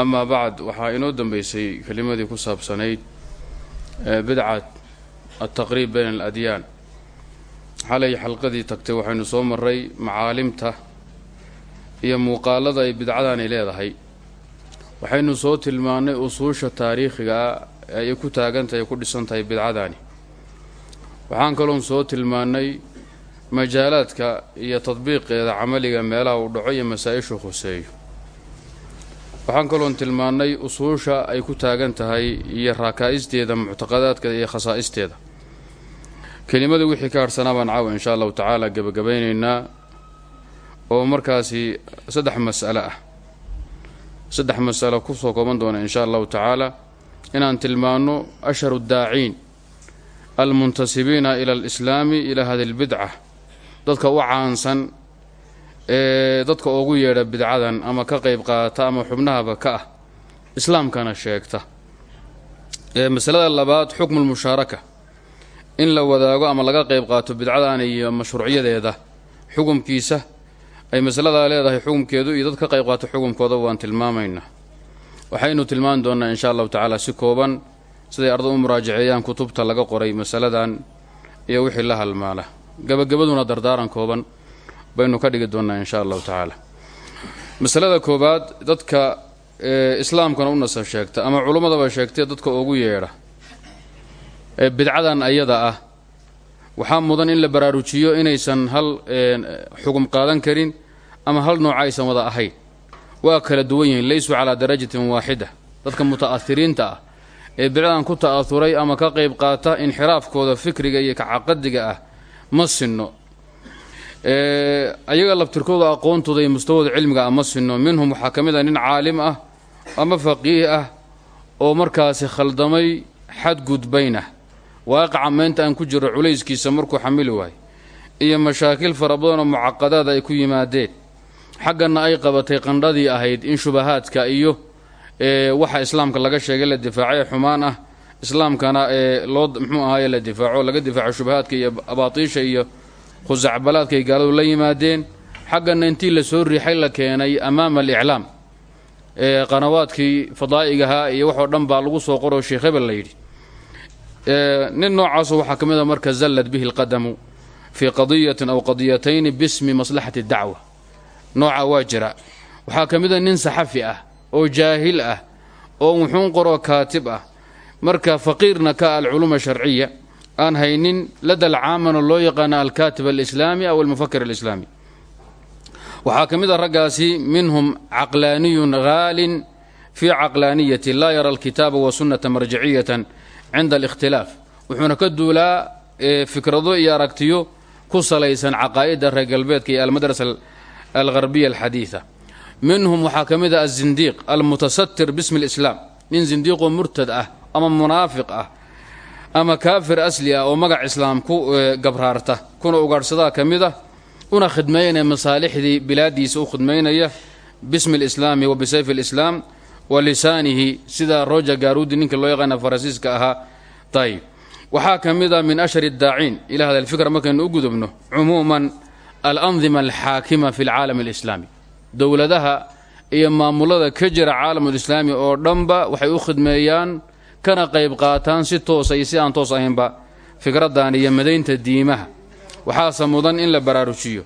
amaa bacd waxaa inoo dambeysay kelimadii ku saabsanayd bidcat altaqriib bayna aladyaan xalay xalqadii tagtay waxaynu soo maray macaalimta iyo muuqaalada ay bidcadaani leedahay. Waxaynu soo tilmaannay usuusha taariikhigaa ee ay ku taagantahay ku dhisan tahay bidcadaani. Waxaan kaloon soo tilmaannay majaalaadka iyo tadbiiqeeda camaliga meelaha uu dhaco iyo masaa-ishu khuseeyo waxaan kaloon tilmaannay usuusha ay ku taagan tahay iyo raakaa'isteeda muctaqadaadkeeda iyo khasaa'isteeda. Kelimadii wixii ka harhsanaa baan caawa inshaa allahu tacaala gebagabaynaynaa oo markaasi saddex mas'alo ah. Saddex mas'alo ku soo kooban doona inshaa allahu tacaala inaan tilmaanno ashharu daaciin almuntasibiina ila alislaami ilaa hadi lbidca dadka u caansan ee dadka ugu yeedha bidcadan ama ka qayb qaata ama xubnahaba ka ah islaamkana sheegta. Masalada labaad xukmu lmushaaraka in la wadaago ama laga qayb qaato bidcadan iyo mashruucyadeeda xukumkiisa ay masaladaa leedahay xukumkeedu iyo dad ka qayb qaato xukumkooda waan tilmaamaynaa. Waxaynu tilmaami doonnaa insha allahu tacaala si kooban siday arda u muraajaceeyaan kutubta laga qoray masaladan iyo wixii la halmaala. Gabagabaduna dardaaran kooban baynu ka dhigi doonnaa insha allahu tacaala. Masalada koowaad dadka islaamkana u nasab sheegta ama culummadaba sheegtee dadka ugu yeedha ee bidcadan ayada ah. Waxaa mudan in la baraarujiyo inaysan hal xugum qaadan karin ama hal nooca aysan wada ahayn. Waa kala duwan yihiin laysuu calaa darajatin waaxida dadka muta'ahiriinta ah ee bidcadan ku ta'ahuray ama ka qayb qaata inxiraafkooda fikriga iyo kacaqadiga ah ma sinno ayaga laftirkooda aqoontooda iyo mustawada cilmiga ah ma sinno. Minhum waxaa ka mid ah nin caalim ah ama faqiih ah oo markaasi khaldamay xadgudbayna waaqaca meynta aan ku jiro culayskiisa markuu xamili waayo iyo mashaakil fara badanoo mucaqadaad ay ku yimaadeen. Xaggana ay qabatay qandhadii ahayd in shubahaadka iyo waxa islaamka laga sheegay la difaacay xumaan ah. Islaamkana loo muxuu ahaaye la difaaco laga difaaco shubahaadka iyo abaatiisha iyo khusacbalaadkay gaaladu la yimaadeen xaggana intii la soo riixay la keenay amaama aliclaam qanawaadkii fadaa'igahaa iyo waxoo dhan baa lagu soo qoro sheekh hebel la yidhi. Nin noocaasu waxaa ka mid a marka zallad bihi lqadamu fii qadiyatin aw qadiyatayni bismi maslaxati dacwa nooca waa jira. Waxaa ka mid a nin saxafi ah oo jaahil ah oo wuxuun qoroo kaatib ah. Marka faqiirna ka alculuuma sharciya aan haynin ladal caamano loo yaqaana alkaatib alislaami aw almufakir alislaami. Waxaa ka mid a raggaasi minhum caqlaaniyun haalin fii caqlaaniyati laa yara alkitaaba wa sunnata marjiciyatan cinda alikhtilaaf. Wuxuuna ka duulaa fikrado iyo aragtiyo ku salaysan caqaa'ida reer galbeedka iyo almadrasa algharbiya alxadiida minhum waxaa ka mid a azindiiq almutasatir bismi alislaam nin zindiiqoo murtad ah ama munaafiq ah ama kaafir asli ah oo magac islaam ku gabraarta. Kuna ugaadhsadaa ka mid ah una khidmeynaya masaalixdii bilaadiisa u khidmaynaya bismi alislaami wa bisayfi alislaam wa lisaanihi sida roja gaarudi ninka loo yaqaana farasiiska ahaa ayib waxaa ka mid a min ashhari daaciin ila hada alfikra markaynu u gudubno cumuuman alandima alxaakima fi alcaalam alislaami. Dowladaha iyo maamulada ka jira caalamulislaami oo dhanba waxay u khidmeeyaan kana qayb qaataan si toosa iyo si aan toos ahaynba fikraddan iyo madaynta diimaha. Waxaase mudan in la baraarujiyo.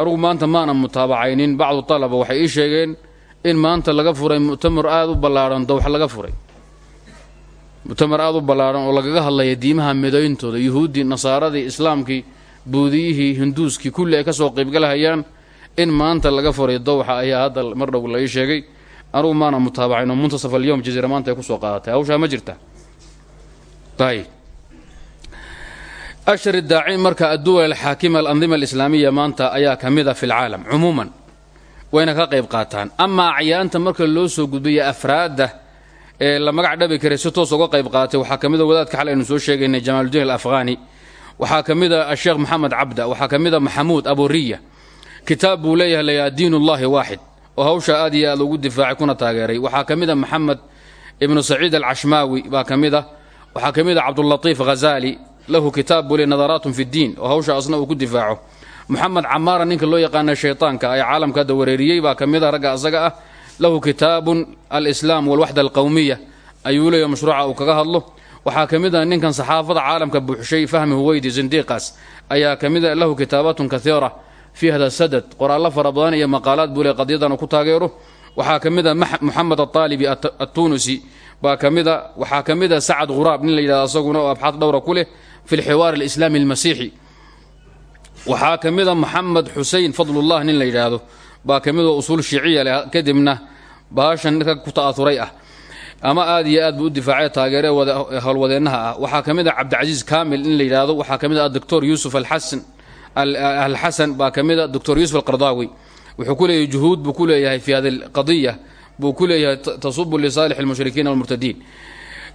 Anugu maanta maana mutaabacaynin. Bacdu talaba waxay ii sheegeen in maanta laga furay mu'tamar aada u ballaadhan dowx laga furay. Mu'tamar aada u ballaadhan oo lagaga hadlaya diimaha midayntooda yuhuuddii nasaaradii islaamkii buudiyihii hinduuskii kulli ay ka soo qaybgalahayaan in maanta laga furay dowxa ayaa hadda mar dhow la ii sheegay anugu maana mutaabacayn oo muntasaf alyowm jaziira maanta ay ku soo qaadatay hawshaa ma jirta. Ayb ashhar daaciin marka adduwal alxaakima alandima alislaamiya maanta ayaa ka mid a fi lcaalam cumuuman. Wayna ka qayb qaataan. Amaa acyaanta marka loo soo gudbaya afraadda ee la magac dhabi karay si toos uga qayb qaatay waxaa ka mid a wadaadka xal aynu soo sheegaynay jamaaludiin alafghani. Waxaa ka mid a asheekh maxamed cabda waxaa ka maxamuud aburiya kitaab buu leeyahay layaa diin ullahi waaxid oo hawsha aad iyo aad ugu difaacay kuna taageeray. Waxaa ka mid a maxamed ibnu saciid alcashmaawi baa ka mid ah waxaa ka mid a cabdulatiif hazaali lahu kitaab buu le nadaraatun fi ddiin oo hawsha asna uu ku difaaco. Moxamed camaara ninka loo yaqaana shaytaanka ee caalamka hadda wareeriyey baa ka mid a ragga asaga ah. Lahu kitaabun alislaam walwaxda alqowmiya ayuu leeyahy mashruuca uu kaga hadlo. Waxaa ka mid a ninkan saxaafada caalamka buuxshay fahmi huweydi zindiiqaas ayaa ka mid a lahu kitaabatun kaiira fi hada sadad qoraallo fara badan iyo maqaalaad buu le qadiyadan uu ku taageero waxaa ka mid a moxamed aalibi attunusi baa ka mid a waxaa ka mid a sacad khuraab nin la yidhahdo asaguna oo abxaad dhowra ku leh fi lxiwaar alislaami almasiixi waxaa ka nin la yidhaahdo baa ka mid oo kadibna baashan ninka ama aad iyo aad buu u difaacay taageere howlwadeennaha ah waxaa ka mid a cabdicasiis kamil in la yidhaahdo waxaa ka mid a doctor yuusuf alxasan baa ka mid a doctor yuusuf alqardaawi wuxuu ku leeyahay juhuud buu ku leeyahay fi hadi alqadiya buu ku leeyahay tasubu lisaalix almushrikiina walmurtadiin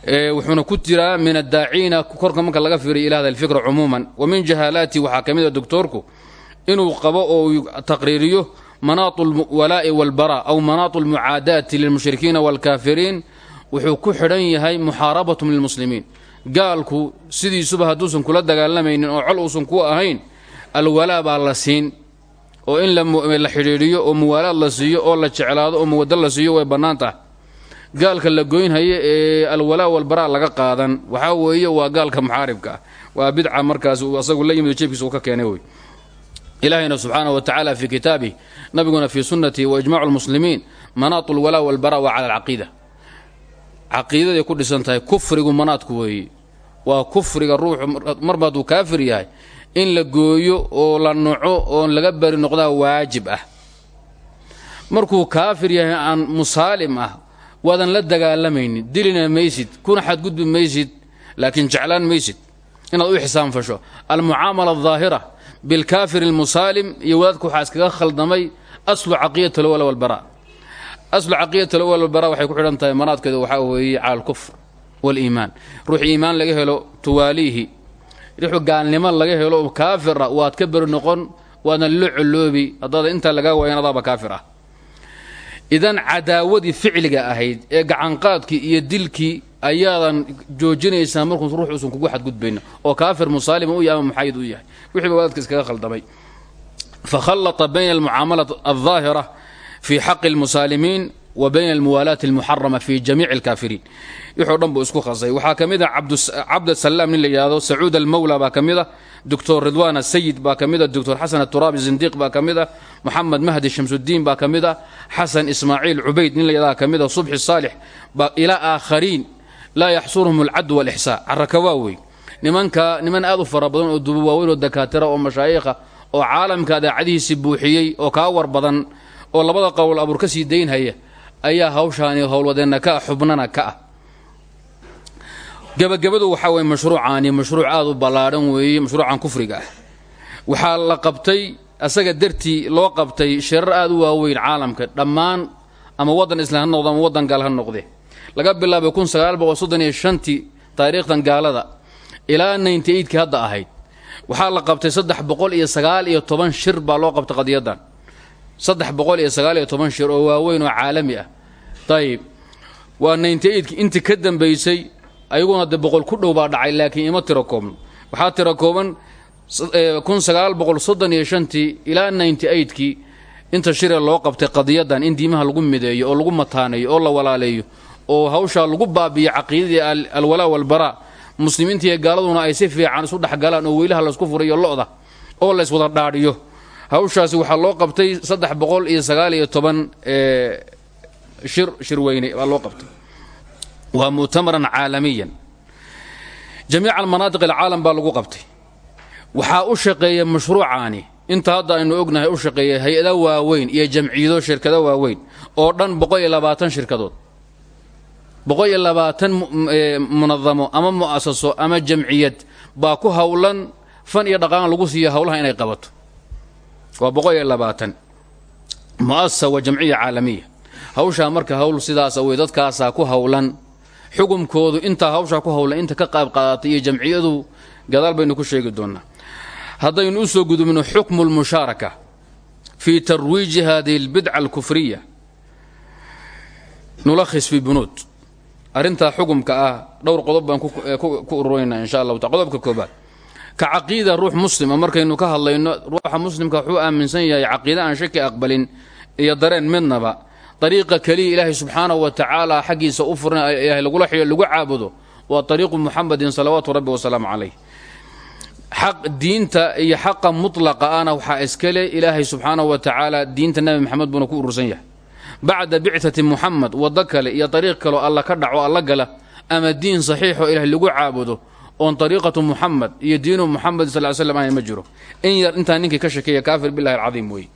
wuxuuna ku jiraa min addaaciina korka marka laga fiiriyo ila hada alfikra cumuuman. Wa min jahaalaati waxaa ka mid a inuu qabo oo taqriiriyo manaatu alwalaa'i walbara aw manaatu almucaadaati lilmushrikiina waalkaafiriin wuxuu ku xidhan yahay muxaarabatum lilmuslimiin. Gaalku sidiisuba hadduusan kula dagaalamaynin oo col uusan ku ahayn alwalaa baa la siin oo in la xidhiidhiyo oo muwaalaad la siiyo oo la jeclaado oo muwado la siiyo way bannaan tahay. Gaalka la goynhaya ee alwalaa walbaraa laga qaadan. Waxaa weeye waa gaalka muxaaribka ah. Waa bidca markaas uu asagu la yimid jeebkiisa uu ka keenay wey ilaahayna subxaana wa tacaala fii kitaabih nabiguna fii sunnatihi wa ijmacu lmuslimiin manaatu lwalaa walbara waa cala alcaqiida. Caqiidaday ku dhisan tahay kufrigu manaadku weeye waa kufriga ruuxu marba hadduu kaafir yahay in la gooyo oo la noco oo laga bari noqdaa waajib ah. Markuu kaafir yahay aan musaalim ah waadan la dagaalamaynin. Dilina maysid kuna xadgudbi maysid laakiin jeclaan maysid inaad u ixsaan fasho. Almucaamala aldaahira bilkaafir almusaalim iyo wadaadka waxaa iskaga khaldamay aslu caqiyat alwala walbara aslu caqiyat alwala walbara waxay ku xidhan tahay manaadkeedu waxaa weeye cala alkufr waaliimaan ruux iimaan laga helo tuwaaliihi ruux gaalnimo laga helo oo kaafira ah, waad ka beri noqon waadna lilo coloobi haddaada intaa lagaa waayan adaaba ah. idan cadaawadii ficliga ahayd ee gacanqaadkii iyo dilkii ayaadan joojinaysaa markuu ruux usan kugu xadgudbayno oo kaafir musaalim u yahay ama muxayid u yahay wixii ba wadaadka iskaga khaldamay. Fa khallata bayna almucaamala aldaahira fii xaqi almusaalimiin wa bayna almuwaalaati اlmuxarama fi jamiici اlkaafiriin wixoo dhan buu isku khasay waxaa ka mid a cabdasalaam nin la yidhahdo sacuud almawla baa ka mid a doctor ridwan asayid baa ka mid a doctor xasan aturaabi zindiiq baa ka mid mahdi shamsudiin baa ka mid a xasan ismaaciil nin la yidhahda ka mid a subxi saalix ilaa aakhariin laa yaxsurhum alcad walixsaa nimanka niman aad u fara badan oo duba oo dakaatira oo mashaayikha oo caalamka adaacadihiisi buuxiyey oo kaa war badan oo labada qowl abuur ka sii daynhaya ayaa hawshaani howlwadeenna ka ah xubnana ka ah. Gabagabadu waxaa weye mashruucaani mashruuc aad u ballaadhan weeye mashruucan kufriga ah. Waxaa la qabtay asaga dartii loo qabtay shirar aad u waaweyn caalamka dhammaan ama waddan islam ha noqdo ama waddan gaal ha noqde. Laga bilaabay kun sagaal boqol taariikhdan gaalada ilaa ninety eightkii hadda ahayd. Waxaa la qabtay saddex boqol iyo sagaal iyo toban shir baa loo qabtay qadiyadan saddex shir oo waaweyn oo caalami ah dayib waa ninety eightkii intii ka dambaysay ayaguna de boqol ku dhow baa dhacay laakiin ima tiro koobno waxaa tiro kooban kun sagaal boqol soddon iyo shantii ilaa ninety eightkii inta shiree loo qabtay qadiyadan in diimaha lagu mideeyo oo lagu mataaneeyo oo la walaaleeyo oo hawshaa lagu baabiyo caqiidadii alwalaa walbaraa. Muslimiinta iyo gaaladuna ay si fiican isu dhexgalaan oo weylaha laysku furayo lo-da oo lays wada dhaadhiyo. Hawshaasi waxaa loo qabtay saddex boqol iyo sagaal iyo shirweyne baa loo qabtay. Waa mu'tamaran caalamiyan. Jamiica almanaatiq alcaalam baa lagu qabtay. Waxaa u shaqeeya mashruucaani. Inta hadda aynu ognahay u shaqeeya hay'ada waaweyn iyo jamciyado shirkado waaweyn oo dhan boqol iyo labaatan shirkadood. Boqol iyo labaatan munadamo ama mu'asaso ama jamciyad baa ku howlan fan iyo dhaqaan lagu siiya howlaha inay qabato. Waa boqol iyo labaatan. Mu'asasa wa jamciya caalamiya hawshaa marka hawl sidaasa wey dadkaasaa ku howlan xukumkoodu intaa hawshaa ku howlan inta ka qaab qaadatay iyo jamciyadu gadaal baynu ku sheegi doonaa haddaynu soo gudubno xukmu lmushaaraka fii tarwiiji hadihi albidca alkufriya. Nulakhis fi bunuud. Arrintaa xukumka ah dhowr qodob baan ku ururaynaa insha allahu ta qodobka koobaad. Ka caqiida ruux muslima markaynu ka hadlayno ruuxa muslimka wuxuu aaminsan yahay caqiide aan shaki aqbalin iyo dareen midnaba ariiqa keliya ilaahay subxaanahu wa tacaala xaggiisa u furan ilahay lagula xidhiyo lagu caabudo waa ariiqu muxamedin salawaatu rabbi wasalaamu calayh xaq diinta iyo xaqa mutlaqa ana waxaa iskale ilaahay subxaanahu wa tacaala diinta nebi maxamed buuna ku urursan yahay bacda bicati muxamed waddo kale iyo ariiq kaleo alla ka dhaco alla gala ama diin saxiixoo ilahay lagu caabudo oon ariiqatu muxamed iyo diinu muxamed sal slam ahayn ma jiro in yar intaa ninkii ka shekeeya kaafir billahi alcadiim weeye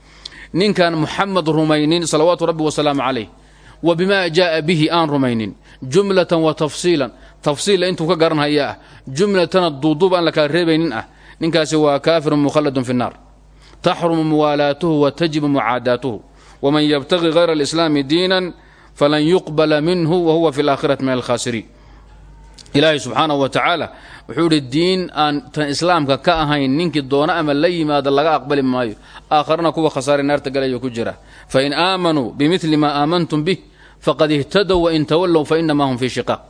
ninkaan muxamed rumaynin salawaatu rabbi wasalaamu calayh wa bimaa jaaa bihi aan rumaynin. Jumlatan wa tafsiilan. Tafsiila intuu ka garanhaya ah. Jumlatana duuduub aan la kala reebaynin ah. Ninkaasi waa kaafirun mukhalladun fi nnaar. Taxrumu muwaalaatuhu wa tajibu mucaadaatuhu. Waman yabtaqi hayra alislaami diinan falan yuqbala minhu wa huwa fi alaakhirati min alkhaasiriin ilaahay subxaanahu wa tacaala wuxuu idhi diin aan tan islaamka ka ahayn ninkii doona ama la yimaada laga aqbali maayo. Aakharana kuwa khasaare naarta galaya ku jira. Fain aamanuu bimili maa aamantum bih faqad ihtadow wain tawallow fa inamaa hum fii shiqaaq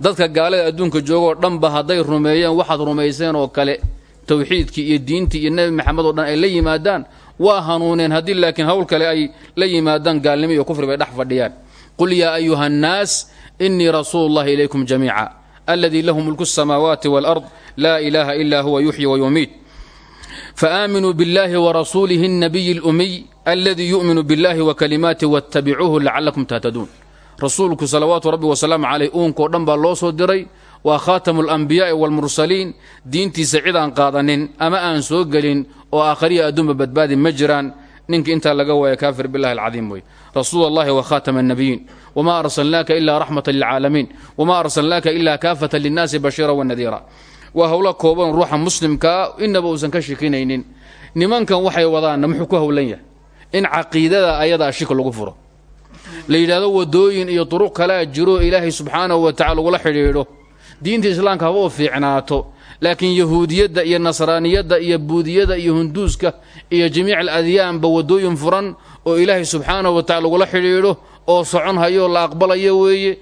dadka gaalada adduunka joogoo dhanba hadday rumeeyeen waxaad rumayseen oo kale towxiidkii iyo diintii iyo nebi maxamed oo dhan ay la yimaadaan waa hanuuneen haddii laakiin hawl kale ay la yimaadaan gaalnimo iyo kufri bay dhex fadhiyaan. Qul yaa ayuha annaas inii rasuulu llahi ilaykum jamiica aladi lahu mulku الsamaawaati wاlأrض laa ilaha ila huwa yuxyi wayumiit faaaminuu biاllahi warasuulihi الnabiyi اlumiy aladi yu'minu biاllahi wakalimaatih waاtabicuuhu lacalakum tahtaduun rasuulku salawaatu rabbi wasalaamu caleyh uunkao dhan baa loo soo diray waa khaatamu اlanbiyaai wاlmursaliin diintiisa cid aan qaadanin ama aan soo gelin oo aakhariya adduunba badbaadi ma jiraan ninka intaa laga waaya kaafir billahi alcadiim wey rasuul allahi wa khaatama الnabiyiin wma arsalnaaka ila raxmata lilcaalamiin. Wma arsalnaaka ila kaafata linnaasi bashiira wanadiira waa howlo kooban ruuxa muslimkaa inaba uusan ka shekinaynin nimankan waxay wadaanna muxuu ku howlan yahay? In caqiidada ayadaa shika lagu furo. La yidhahdo wadooyin iyo duruq kalea jiro ilaahay subxaanahu wa tacala lagula xidhiidho. Diinta islaamka haba u fiicnaato. Laakiin yahuudiyadda iyo nasraaniyadda iyo buudiyada iyo hunduuska iyo jamiic aladyaanba wadooyin furan oo ilaahay subxaanahu wa tacala lagula xidhiidho oo socon hayoo la aqbalayo weeye.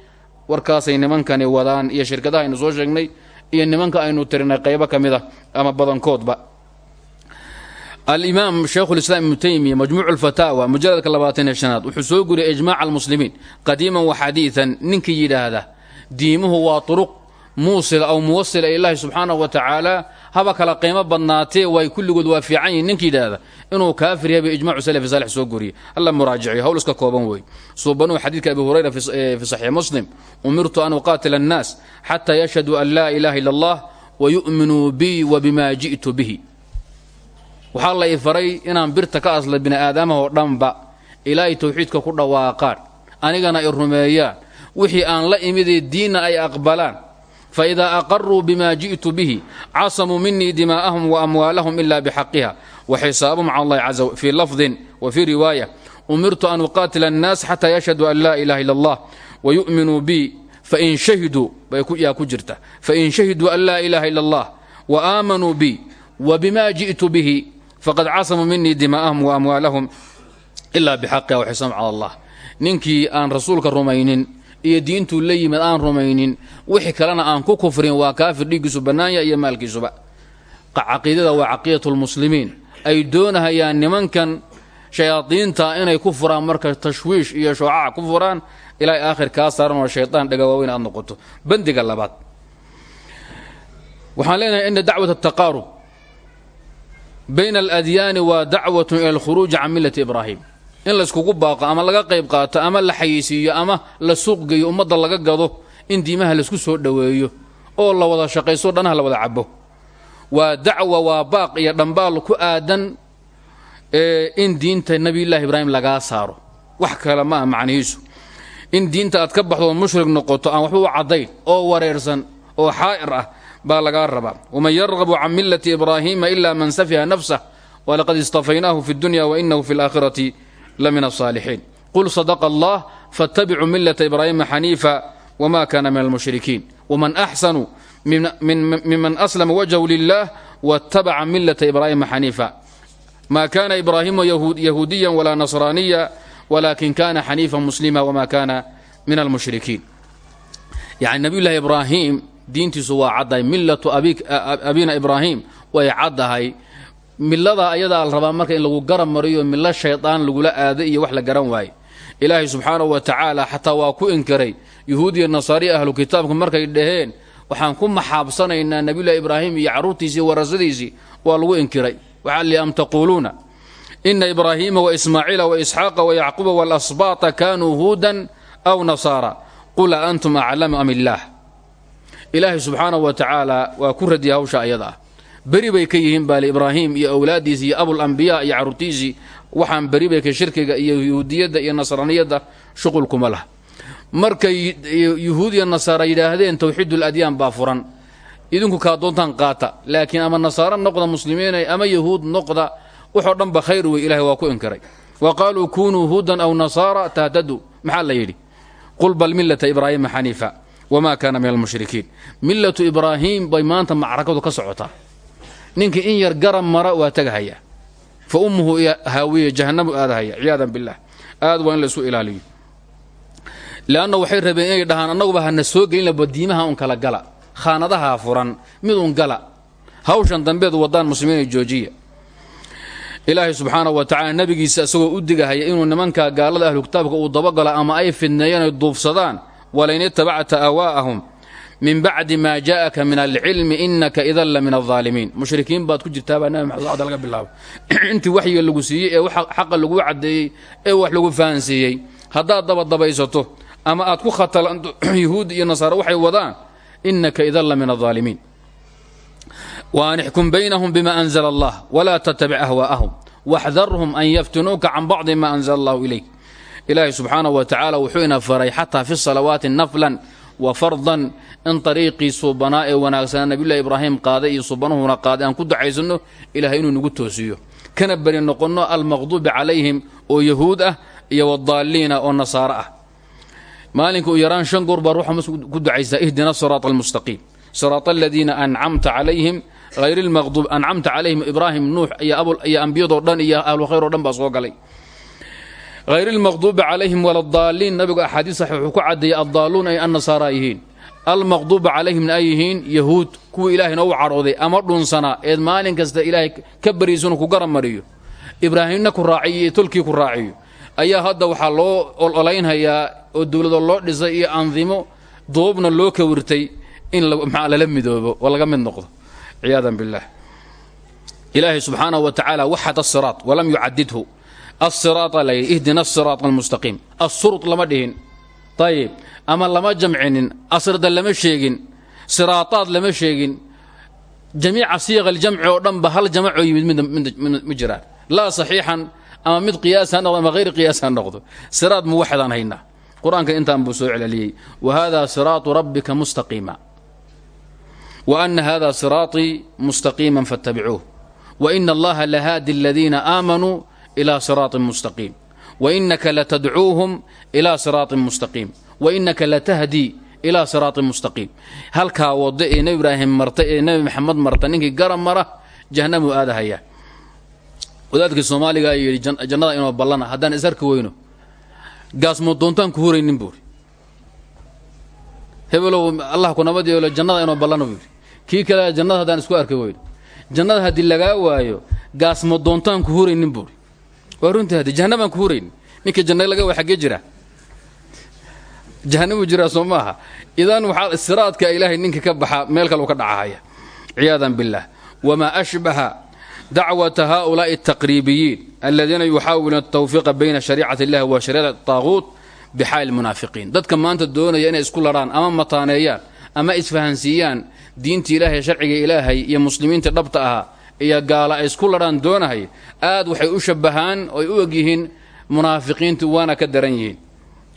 Warkaasay nimankani wadaan iyo shirkadaha aynu soo sheegnay iyo nimanka aynu tirinay qaybo ka mid a ama badankoodba. Alimaam shaykhulislaam ibnu teymiya majmuucu lfataawa mujaladka labaatan iyo shanaad wuxuu soo guriyay ijmaaca almuslimiin qadiiman wa xadiidan ninkii yidhaahda diimuhu waa turuq muusila aw muwasila ilaahi subxaanahu wa tacaala haba kala qiimo badnaatee way kulligood waa fiican yihiin ninka yidhaahda inuu kaafir yahay bay ijmacu salafi saalix soo goriyey alla muraajici hawl iska kooban wey suubanuu xadiidka abi hurayra fi saxiix muslim umirtu an uqaatila annaas xataa yashhaduu an laa ilaha illa allah wa yu'minuu bii wa bima ji'tu bihi. Waxaa la i faray inaan birta ka asla bini aadamahoo dhanba ilaahay towxiidka ku dhawaaqaan anigana ay rumeeyaan wixii aan la imidee diinna ay aqbalaan faidaa aqaruu bima ji'tu bihi casamuu minii dimaa'ahum waamwaalahum ila bixaqiha waxisaabum cala allahi caza fii lafdin wa fii riwaaya umirtu an uqaatila annaas xataa yashhaduu an laa ilaha ila allah wayu'minuu bii fain shahiduu yaa ku jirta fain shahiduu an laa ilaaha ila allah wa aamanuu bii wa bima ji'tu bihi faqad casamuu minii dimaa'ahum waamwaalahum ilaa bixaqiha waxisaabum cala allah ninkii aan rasuulka rumaynin iyo diintuu la yimid aan rumaynin wixii kalena aan ku kufrin waa kaafir dhiiggiisu bannaanya iyo maalkiisuba. Caqiidada waa caqiidatu lmuslimiin ay doonahayaan nimankan shayaadiinta inay ku furaan marka tashwiish iyo shoocaca ku furaan ilaa aakhir kaa saaran oo shaydaan dhaga waaweyn aad noqoto. Bandiga labaad. Waxaan leenahay ina dacwat ataqaarub bayna aladyaani waa dacwatun ila alkhuruuji can millati ibraahim in layskugu baaqo ama laga qayb qaato ama la xayeysiiyo ama la suuqgeeyo ummadda laga gado in diimaha laysku soo dhoweeyo oo la wada shaqayso dhanaha la wada cabo waa dacwa waa baaq iyo dhambaal ku aadan in diinta nebiyullaahi ibraahim lagaa saaro. Wax kale ma macnihiisu. In diinta aad ka baxdo oo mushrig noqoto aan waxba u caddayn oo wareersan oo xaa'ir ah baa lagaa rabaa. Waman yargabu can millati ibraahiima ila man safiha nafsah walaqad istafaynaahu fi dunya wainahu fi alaakhirati la min asaalixiin qul sadaqa allah faattabicuu millata ibraahima xaniifa wma kana min almushrikiin wman axsanu miman aslama wajhu lilah watabaca millata ibraahima xaniifa ma kana ibraahimu yahuudiya walaa nasraaniya walakin kana xaniifan muslima wma kana min almushrikiin yani nabiyulahi ibraahim diintiisu waa caddahay millatu abina ibraahim way caddahay milada ayadaa la rabaa marka in lagu garab mariyo milo shaydaan lagula aado iyo wax la garan waaye ilaahay subxaanahu wa tacaala xataa waa ku inkiray yuhuudiya nasaariya ahlu kitaabka markay dhaheen waxaan ku maxaabsanaynaa nebiyullahi ibraahim iyo carruurtiisii warasadiisii waa lagu inkiray. Waxaa li am taquuluuna ina ibraahiima waismaaciila waisxaaqa wayacquuba waalasbaata kaanuu huudan aw nasaara. Qul antum aclamu am illaah ilaahay subxaanahu wa tacaala waa ku radiyay hawsha ayada ah beri bay ka yihiin baali ibraahim iyo awlaaddiisii iyo abulambiyaa iyo carruurtiisii waxaan beri bay ka shirkiga iyo yuhuudiyadda iyo nasraaniyadda shuqulkuma lah markay yuhuud iyo nasaara yidhaahdeen towxiidul adyaan baa furan. Idinku kaa doontaan qaata laakiin ama nasaaro noqda muslimiinay ama yahuud noqda waxoo dhanba khayr wey ilahay waa ku inkiray. Wa qaaluu kunuu huudan aw nasaara tahtaduu maxaa la yidhi? Qul bal millata ibraahima xaniifa wamaa kaana min almushrikiin millatu ibraahiim bay maanta macrakadu ka socotaa ninkii in yar garab mara waa tagahaya. Fa ummuhu haawiya jahannamu aadahaya. Ciyaadan billaah aad waa in la isku ilaaliyo. Leanna waxay rabeen inay dhahaan annaguba hana soo gelinaba diimaha un kala gala. Khaanadaha furan mid un gala. Hawshan dambeed wadaan muslimiina joojiya. Ilaahay subxaanahu wa tacala nebigiisa isagoo u digahaya inuu nimanka gaalada ahlu kitaabka uu dabagalo ama ay fidneeyeen duufsadaan walain itabacta aawaa'ahum min bacdi maa jaa'aka min alcilmi inaka idan la min aldaalimiin mushrikiin baad ku jirtaabaa nabi maxamed wacda laga bilaabo intii waxyiga lagu siiyey ee xaqa laguu caddeeyey ee wax lagu fahansiiyey haddaad dabadabaysato ama aad ku khatalanto yuhuud iyo nasaare waxay wadaan inaka idan la min aldaalimiin waan ixkum baynahum bima anzla allah walaa tattabic ahwaa'ahum waxdarhum an yaftinuuka can bacdi ma anzla allahu ilayk. Ilaahay subxaanahu wa tacaala wuxuu faray xataa fi salawaati naflan wa fardan in ariiqii suubanaa ee wanaagsanaa nabiyulahi ibraahim qaaday iyo suubanuhuna qaaday aan ku ducaysanno ilahay inuu nagu toosiyo. Kana beri noqonno almaqduubi calayhim oo yahuud ah iyo wadaaliina oo nasaaro ah. Maalinka u yaraan shan goor baa ruuxa ku ducaysaa ihdina siraata almustaqiim siraata aladiina ancamta calayhim hayr lmaqduub ancamta calayhim ibraahim nuux iyo abul iyo ambiyadoo dhan iyo ahlu khayr oo dhan baa soo galay hayr lmaqduubi calayhim waladaaliin nabigu axaadiis saxiix wuxuu ku caddeeyey addaaluun ay annasaara yihiin almaqduuba calayhimna ay yihiin yahuud kuwii ilaahay noogu cadhooday ama dhunsanaa eed maalin kasta ilaahay ka bariysanu ku garab mariyo ibraahimna ku raaciyo iyo tolkii ku raaciyo ayaa hadda waxaa loo ololaynhayaa oo dowlado loo dhisay iyo andimo duubna loo kawirtay in maxaa lala midoobo oo laga mid noqdo ciyaadan billaah ilaahay subxaanahu wa tacaala waxad asiraat walam yucadidhu asiraata la yidhi ihdina asiraat almustaqiim assurut lama dhihin ayib ama lama jamcinin asrda lama sheegin siraataad lama sheegin jamiica siiqa aljamci oo dhanba hal jamacoo yimid ma jiraan laa saxiixan ama mid qiyaasa noqdo ama hayr qiyaasa noqdo siraad muwaxadaan haynaa qur'aanka intaan buu soo celceliyey wa hada siraatu rabbika mustaqiima wa ana hada siraaطii mustaqiima faاtabicuuh waina allaha lahaadi aladiina aamanuu ilى siraaطin mustaqiim wainaka latadcuuhum ilى siraaطin mustaqiim wainaka latahdi ilى siraaطin mustaqiim halkaa wado ee nebi ibraahim marta ee nebi maxamed marta ninkii garab mara jahanamuu aadahaya wadaadkii soomaaligaa yidhi jannada inoo ballana haddaan isarki weyno gaasmo doontaan ku huraynin buuri hebelow allah ku nabad yeelo jannada inoo ballana buu yidhi kii kale jannada haddaan isku arki weyno jannada haddii lagaa waayo gaasmo doontaan ku huraynin buuri waa runtii haddii jahannabaan ku huraynin ninka janna laga waa xaggee jira jahanamuu jiraa soo maaha idan waxaa siraadka ilaahay ninka ka baxa meel kale u ka dhacahaya ciyaadan billaah wamaa ashbaha dacwata haؤulaaءi التaqriibiyiin aladiina yuxaawiluuna الtawfiiqa bayna shariicat اllahi wa shariicat الطaaguut bixaali munaafiqiin dadka maanta doonaya inay isku ladhaan ama mataaneeyaan ama isfahansiiyaan diinta ilaahay sharciga ilaahay iyo muslimiinta dhabta ahaa iyo gaala ay isku ladhaan doonahay aad waxay u shabahaan oy u egyihiin munaafiqiintu waana ka daran yihiin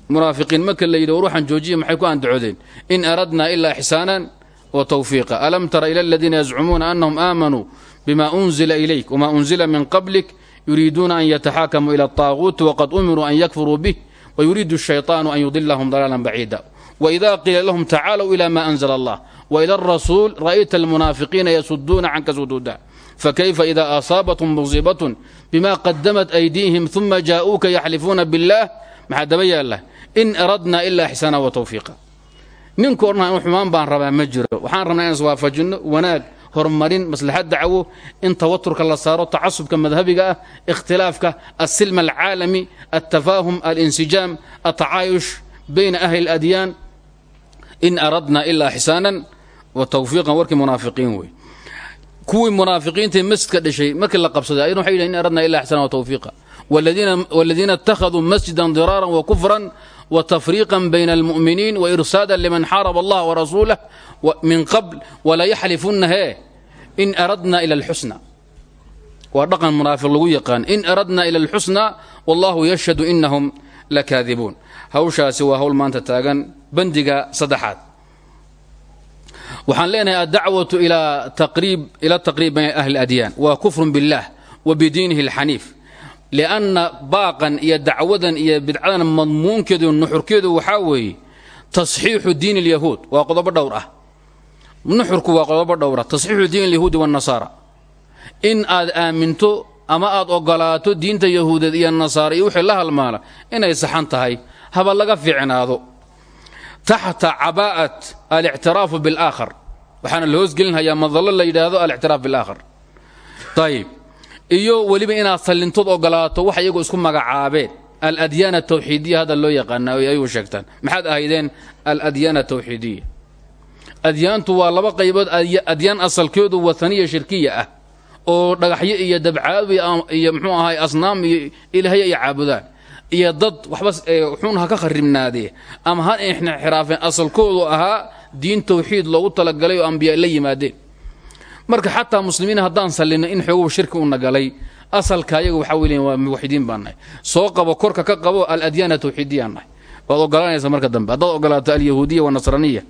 munaafiqiin marka la yidhi war waxaan joojiya maxay ku andacodeen in aradnaa ilaa ixsaanan wa tawfiiqa alam tara ila aladiina yazcumuuna anahum aamanuu bma unzila ilayk wma unzila min qablik yuriiduuna an yataxaakamuu ila الطaaguuti waqad umiruu an yakfuruu bih wayuriidu الshayطaanu an yudilahum dalaalan baciida waإida qiila lahum tacaaluu ila ma anzla allah waإlى الrasuul ra'yta almunaafiqiina yasuduuna canka suduuda fakayfa idaa asaabathm musiibatun bima qadamat aydiihim uma jaa'uuka yaxlifuuna biاllaah maxaa daba yaalla in aradna ilaa ixsaana wa tawfiiqa ninku odhanaya in xumaan baan rabaa ma jiro waxaan rabnaa inaan iswaafajinno wanaag horumarin maslaxad dacwo in tawaturka la saaro tacasubka madhabiga ah ikhtilaafka alsilm alcaalami altafaahum alinsijaam atacaayush bayna ahli اladyaan in aradna ilaa ixsaanan wa tawfiiqan warkii munaafiqiin wey kuwii munaafiqiinta masjidka dhashay markii la qabsaday ayna waxay yidhahen in aradna ila axsana wa tawfiiqa. Waladiina ittakhaduu masjidan diraaran wa kufran wa tafriiqan bayna almu'miniin wa irsaadan liman xaaraba allaha wa rasuulah min qabl wala yaxlifunna hee in aradna ila alxusna. Waa dhaqan munaafiq lagu yaqaan in aradna ila alxusna wallahu yashhadu inahum lakaadibuun. Hawshaasi waa hawl maanta taagan bandiga saddexaad وحان لنا الدعوة إلى تقريب إلى التقريب بين أهل الأديان وكفر بالله وبدينه الحنيف lianna baaqan iyo dacwadan iyo bidcadan madmuunkeedu nuxurkeedu waxaa weeye tasxiixu diin alyahuud waa qodobo dhowr ah nuxurku waa qodobo dhowra tasxiixu diin alyahuudi waannasaara in aad aaminto ama aad ogolaato diinta yahuudeed iyo nasaara iyo wixii la halmaala inay saxan tahay haba laga fiicnaado taxta cabaa'at alictiraafu bilaakhar. Waxaana la hoosgelinhayaa madallo la yidhaahdo alictiraaf bilaakhar. Ayib iyo weliba inaad sallintood ogolaato wax iyagoo isku magacaabeen. Aladyaan atawxiidiya hadda loo yaqaana ayuu sheegtaan. Maxaad ahaydeen aladyaan atawxiidiya adyaantu waa laba qaybood. Adyaan asalkeedu wataniya shirkiya ah oo dhagaxyo iyo dabcaad iyo mxuu ahay asnaam iyo ilahya ay caabudaan iyo dad waxba xun ha ka kharibnaadee ama ha inxiraafeen asalkoodu ahaa diin tawxiid loogu talagalay oo ambiya la yimaadeen. Marka xataa muslimiin haddaan sallino in xooguba shirki u nagalay asalka ayaga waxaa weylen waa muwaxidiin baan soo qabo korka ka qabo aladyaan atawxiidiyaan nahay. Waad ogolanaysa marka dambe haddaad ogolaato alyahuudiya wanasraniya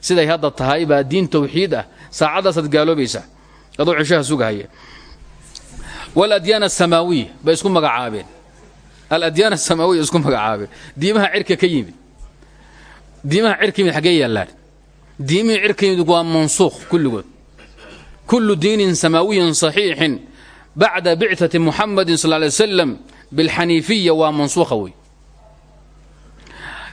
siday hadda tahay baa diin tawxiid ah. Saacadaasaad gaaloobaysaa. Adoo cishaha sugahaya waladyaan asamaawiya bay isku magacaabeen aladyaan asamaawiya isku magacaabay? Diimaha cirka ka yimid. Diimaha cirka yimid xaggee yaallaan diimihii cirka yimid waa mansuukh kulligood. Kullu diinin samaawiyin saxiixin. Bacda bicati muxamadin sal lay wasalam bilxaniifiya waa mansuukha wey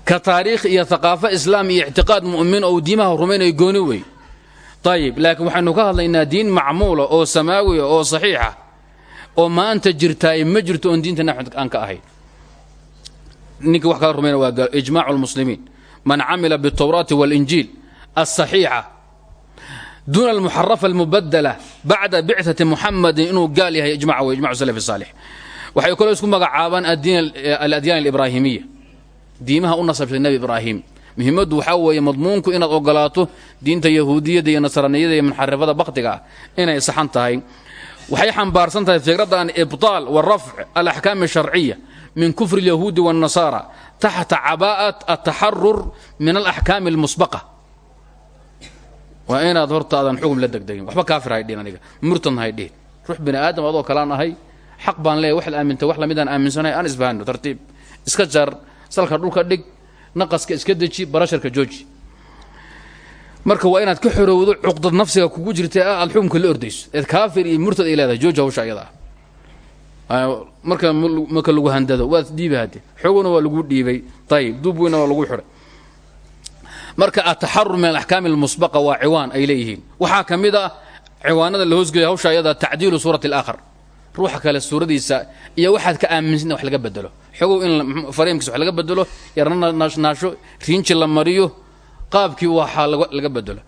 ka taariikh iyo haqaafo islaam iyo ictiqaad mu'min ou diimaha rumaynaya gooni wey ayib laakiin waxaynu ka hadlaynaa diin macmuula oo samaawiya oo saxiixa سماوية أو صحيحة أو ما أنت جرتاي ما جرتو أن دين تنحن أنك أهي نيك وحكا الرومين وقال إجماع المسلمين من عمل بالتوراة والإنجيل الصحيحة دون المحرفة المبدلة بعد بعثة محمد إنه قال يا إجماع وإجماع السلف الصالح waxay kaloo isku magacaabaan aladyaan alibraahimiya diimaha u nasabtay nebi ibraahim muhiimaddu waxaa weeye madmuunku inaad ogolaato diinta yahuudiyadda iyo nasraniyada iyo munxarifada baktiga ah inay saxan tahay waxay xambaarsan tahay fikraddan ibtaal wa rafc alaxkaam asharciya min kufri alyahuudi waannasaara taxta cabaa'at ataxarur min alaxkaami almusbaqa. Waa inaad hortaadan xugum la degdegin. Waxba kaafir haydhin aniga. Murtan haydhin ruux bini aadam adoo kalaan ahay xaq baan leeyahy waxaad aamintay wax lamidaan aaminsanahay aan isbahano tartiib. Iska jar salka dhulka dhig naqaska iska deji barasharka jooji marka waa inaad ka xorowdo cuqdad nafsiga kugu jirta aad xukumka la ordayso. Eed kaafir iyo murtad ay leedahay jooji hawsha ayada. Ah marka marka lagu handado waad dhiibi hadde xoguna waa lagu dhiibay. Ayib duub weyna waa lagu xidhay marka ataxarur min alaxkaami almusbaqa waa ciwaan ay leeyihiin. Waxaa ka mid ah ciwaanada la hoosgelaya hawsha ayada tacdiilu suurati alaakhar. Ruuxa kale suuradiisa iyo waxaad ka aaminsan wax laga bedelo xogow in fariimkiisa wax laga bedelo yarna naasho riinji la mariyo qaabkii waxaa laga bedelo.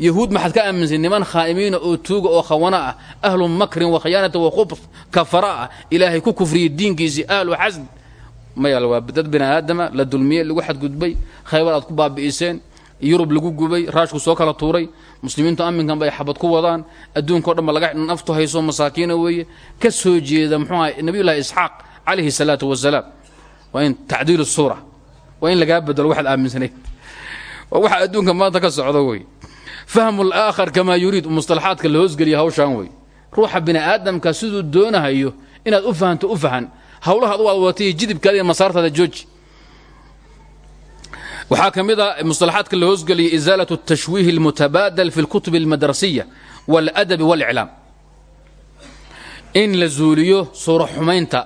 Yahuud maxaad ka aaminsan niman khaa'imiina oo tuuga oo khawana ah ahlu makrin wa khiyaanata wa khubs kafara ah ilaahay ku kufriyey diinkiisii ahlu xasd maya waa dad bini aadama la dulmiyey lagu xadgudbay khaybar aad ku baabi'iseen yurub lagu gubay raashku soo kala tuuray muslimiintu amminkan bay xabad ku wadaan adduunka o dhan ba laga naftu hayso masaakiina weeye. Ka soo jeeda muxuu aha nabiyullahi isxaaq calayhi salaatu wasalaam waa in tacdiilu suura waa in lagaa bedelo waxaad aaminsanayd waa waxa adduunka maanta ka socdo wey fahmu alaakhar kamaa yuriid mustalaxaadka la hoosgeliya hawshaan wey ruuxa bini aadamka siduu doonahayo inaad u fahanto u fahan hawlaha ad u adwatay jidibkaada iyo masaartaada jooji waxaa ka mid a musطalaxaadka la hoosgeliyay isaalaة الtashwiih اlmutabaadal fi اlkutub اlmadrasiya wاladabi wاlإclaam in la zuuliyo suuro xumaynta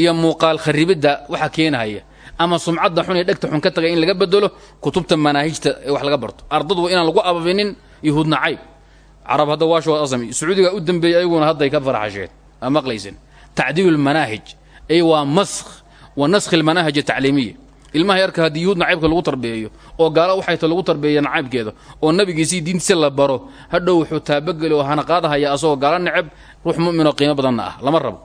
iyo muuqaal kharibidda waxa keenahaya ama sumcadda xun ee dhegta xun ka tagay in laga bedelo kutubta manaahijta ee wax laga barto. Ardadu waa inaan lagu ababinin yahuud nacayb carab hadda waasho asami sacuudiga u dambeeyey ayaguna hadday ka faraxasheen aa maqlaysen tacdiilu lmanaahij ay waa maskh wa naskhi almanaahij atacliimiya ilmaha yarka haddii yuhuud nacaybka lagu tarbeeyo oo gaalo waxay ta lagu tarbeeya nacaybkeeda oo nabigiisii diintiisa la baro hadhow wuxuu taabageli oo hana qaadahaya asagoo gaalo necab ruux mu'minoo qiimo badanna ah. Lama rabo.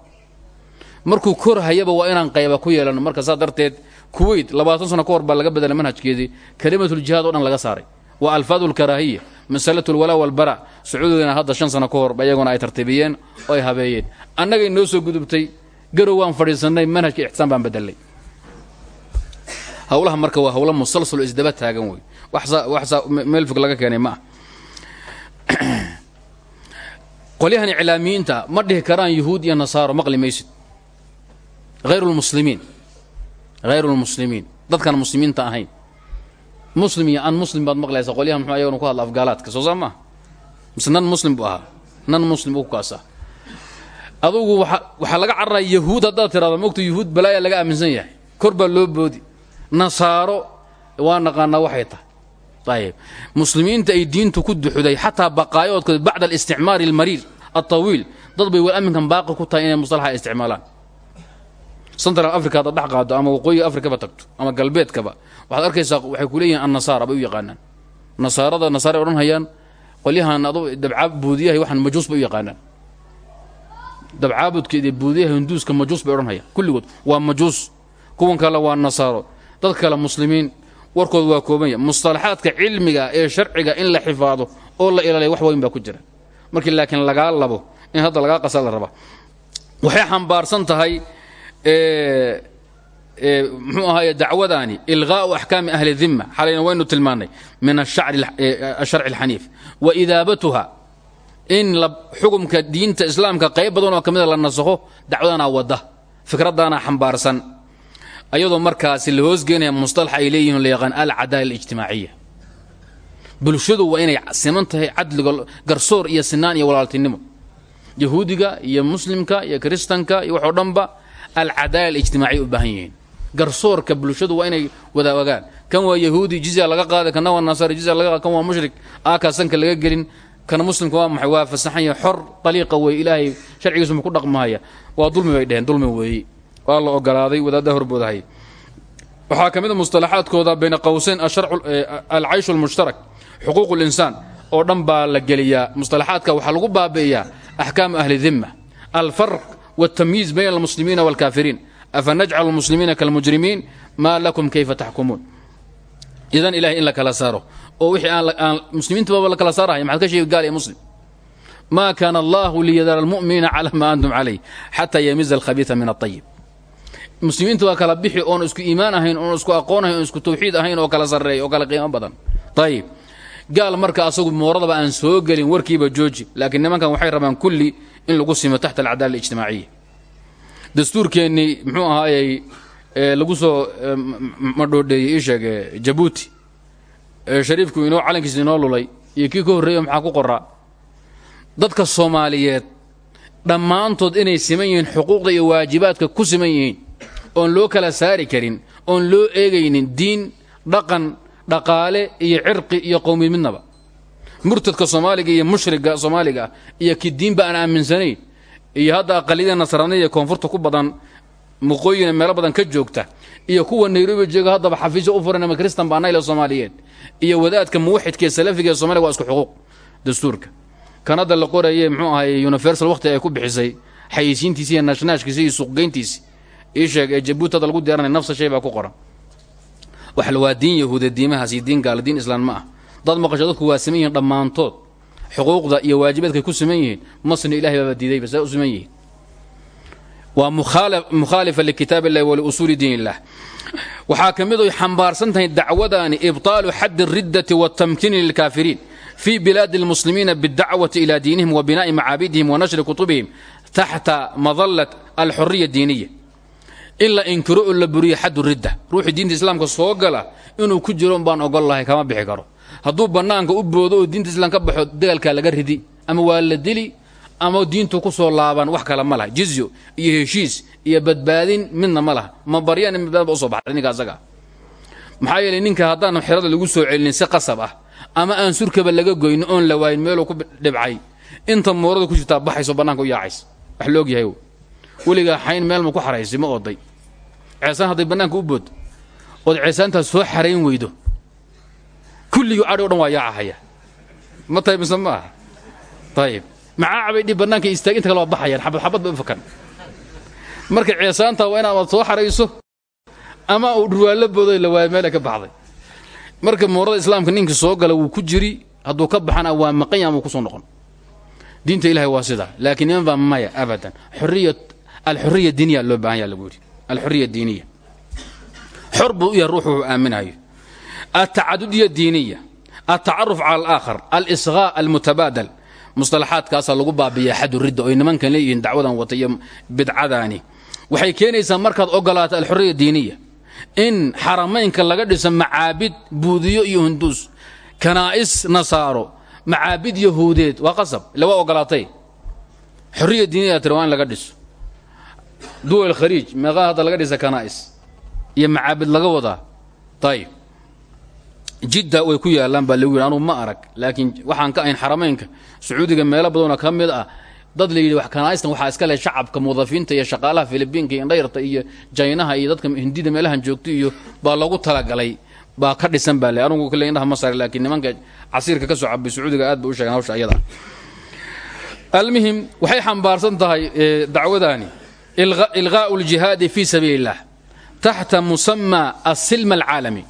Markuu kor hayaba waa inaan qayba ku yeelano. Marka saa darteed kuweyt labaatan sano ka hor baa laga bedelay manhajkeedii kalimatuljihaad o dhan laga saaray. Waa alfaadu lkaraahiya masalatu lwalaa walbara sacuudigana hadda shan sano ka hor iyaguna ay tartiibiyeen oo ay habeeyeen. Annagay noo soo gudubtay garow waan fadhiisannay manhajka ixsaan baan bedelay hawlaha marka waa hawlo musalsalo isdaba taagan wey. Waxsaa meel fog laga keenay ma ah qolyahan iclaamiyiinta ma dhihi karaan yuhuud iyo nasaaro maqli hayru lmuslimiin dadkaan muslimiinta ahayn muslim iyo an muslim baad maqlaysa qolyahan muxuu ayaguna ku hadla afgaalaadka soo saa nan muslim buu nan muslim u kaasa adugu waxaa laga cararaya yahuud haddaad tirahdo mogta yuhuud balaaya laga aaminsan yahay kor loo boodi nasaaro waa naqaanaa waxay tahay ayib muslimiinta ay diintu ku duxuday xataa baqaayoodkooda bacda alisticmaari almariir altawiil dad bay wal aminkan baaqi ku tahay inay musalaxa isticmaalaan central africa haddaad dhex qaado ama waqooyiga afrikaba tagto ama galbeedkaba waxaad arkaysaa waxay ku leeyihiin annasaara bay u yaqaanaan. Nasaarada nasaaray odhan hayaan qolyahan adu dabcaab buudiyahay waxaan majuus bay u yaqaanaan. Dabcaabudkeeda buudiyaha hinduuska majuus bay odhan hayaan kulligood waa majuus kuwan kale waa nasaaro. Dad kale muslimiin warkooda waa koobanya mustalaxaadka cilmiga ee sharciga in la xifaado oo la ilaaliya wax weyn baa ku jira. Markii laakiin lagaa labo in hadda lagaa qasa la raba. Waxay xambaarsan tahay muxuu ahaay dacwadaani ilqaau axkaami ahli dimma xalayna waynu tilmaannay min asharci alxaniif. Wa idaabatuha in xukumka diinta islaamka qayb badan oo ka mida la nasakho dacwadanaa wadda fikraddaana xambaarsan. Ayadoo markaasi la hoosgeenaya mustalax ay leeyihiin la yaqaan alcadaala alijtimaaciya bulshadu waa inay siman tahay garsoor iyo sinaan iyo walaaltinimo. Yahuudiga iyo muslimka iyo kiristanka iyo waxoo dhanba alcadaala alijtimaaciya u baahan garsoorka bulshadu waa inay wadaagaan kan waa yahuudi jizya laga qaaday kana waa nasaari jizya laga kan waa mushrik aakaa sanka laga gelin kana muslimka waa maxay waa fasaxan yahay xor daliiqa weeye ilaahay sharcigiisu ku dhaqmahaya waa dulmi bay dheheen dulmi weeye waa la ogolaaday wadaadda horboodahay waxaa ka mid a mustalaxaadkooda bayna qowseyn alcayshu almushtarak xuquuq linsaan oo dhan baa la geliyaa. Mustalaxaadka waxaa lagu baabi'iyaa axkaamu ahli dimma alfarq wاltamyiiz bayna almuslimiina wاlkaafiriin afa najcalu lmuslimiina kalmujrimiin maa lakum kayfa taxkumuun idan ilahay in la kala saaro oo wixii aan muslimiintaba la kala saaraya maxaad ka sheegi gaal iyo muslim ma kaana allahu liyadara almu'miniina cala ma antum calayh xataa yamiza alkhabiisa min aطayib muslimiinta waa kala bixi oon isku iimaan ahayn oon isku aqoon ahayn oon isku tawxiid ahayn oo kala sarreeya oo kala qiimo badan ayib gaal marka asagu mooradaba aan soo gelin warkiiba jooji laakiin nimankan waxay rabaan kulli in lagu simo taxta alcadaala alijtimaaciya dastuurkeennii muxuu ahaayey lagu soo madhoodheeyey ii sheeg jabuuti. Shariifku inoo calankiisa inoo lulay iyo kii ka horreeya maxaa ku qoraa? Dadka soomaaliyeed dhammaantood inay siman yihiin xuquuqda iyo waajibaadka ku siman yihiin oon loo kala saari karin oon loo eegaynin diin dhaqan dhaqaale iyo cirqi iyo qowmiyad midnaba murtadka soomaaliga iyo mushriga soomaaliga iyo ki diinba aan aaminsanayn iyo hadda aqaliyada nasraanida iyo koonfurta ku badan muqooyina meelo badan ka joogta iyo kuwa nairobi jooga haddaba xafiisyo u furan ama kristan baanayle soomaaliyeed iyo wadaadka muwaxidka salafiga ee somaliga waa isku xuquuq dastuurka. Kan la qoraye muxuu ahay universal waqti ay ku bixisay xayeysiintiisi iyo naashnaashkiisi iyo ee jabuuti hadda lagu diyaaranay nafsa shay baa ku qoran. Wax waa diin yahuuda diimahaas diin gaala diin islaan ah dad maqasho dadku waa siman yihiin dhammaantood. Xuquuqda iyo waajibaadkay ku siman yihiin masna ilahay baaba diidayba saa u siman yihiin. Waa mukhaalifa likitaab illahi waliusuuli diin illah waxaa ka mid oy xambaarsan tahay dacwadaani ibطaalu xaddi riddati watamkiini lilkaafiriin fii bilaadi اlmuslimiina bidacwati ilaa diinihim wa binaa'i macaabidihim wa nashri kutubihim taxta madallat alxuriya diiniya in la inkiro oo la buriya xaddu ridda. Ruuxii diinta islaamka soo gala inuu ku jiro baan ogol lahay kama bixi karo hadduu bannaanka u boodo oo diinta islam ka baxo dagaalkaa laga ridi ama waa la dili ama diintu ku soo laaban wax kale ma laha. Jizyo iyo heshiis iyo badbaadin midna ma laha. Ma baryaan in u soo baxday ninka asaga maxaa yeelay ninka haddaan xerada lagu soo celinin si qasab ah ama aan surkaba laga goynin oon la waayin meeluu ku dhibcay inta moorada ku jirtaa baxayso bannaanka u yaacays. Wax la ogyahay weligaa xayn meel ma ku xaraysi ma oday ceesaan hadday bannaanka u bood ood ceesaantaas soo xarayn weydo kulligii adhi o dhan waa yaacahaya ma tahay mise ma aha? Ayib macaacabay dhib bannaanka istaag inta kale baxayaan. Xabad xabad bay u fakan. Marka ceesaanta waa inaad soo xarayso ama uu dhurwaallo booday la waayo meela ka baxday. Marka moorada islaamka ninkii soo gala wuu ku jiri hadduu ka baxana waa maqanya ama ku soo noqon. Diinta ilahay waa sidaa laakiin niman baa maya abadan. Xuriya alxuriya diiniya loo baahan yaa lagu yidhi. Diiniya. Xor buu u aaminayo altacadudiya diiniya altacaruf cala alaakhar alisqaa almutabaadal musطalaxaadkaasaa lagu baabiya xadu ridda oy nimankan leeyihiin dacwadan wata iyo bidcadaani waxay keenaysaa markaad ogolaato alxuriya diiniya in xaramaynka laga dhiso macaabid buudiyo iyo hunduus kanaa'is nasaaro macaabid yahuudeed waa qasab ila waa ogolaatay xuriya diiniya tiri waa in laga dhiso duwal khaliij meeqaa hadda laga dhisa kanaa'is iyo macaabid laga wadaa jidda way ku yaalaan baa lagu yidhi anuu ma arag laakiin waxaan ka ahayn xaramaynka sacuudiga meelo badanoo ka mid ah. Dad la yidhi kanaa'istan waxaa iska leh shacabka mudafiinta iyo shaqaalaha filibiinka iyo indhayrta iyo jaynaha iyo dadka hindida meelahan joogto iyo baa loogu talagalay baa ka dhisan baa le anugu kale indhaha ma sare laakiin nimanka casiirka ka soo cabay sacuudiga aad ba u sheegaan hawsha ayada. Almuhim waxay xambaarsan tahay dacwadaani ilqaa'u ljihaadi fii sabiili illah taxta musama asilma alcaalami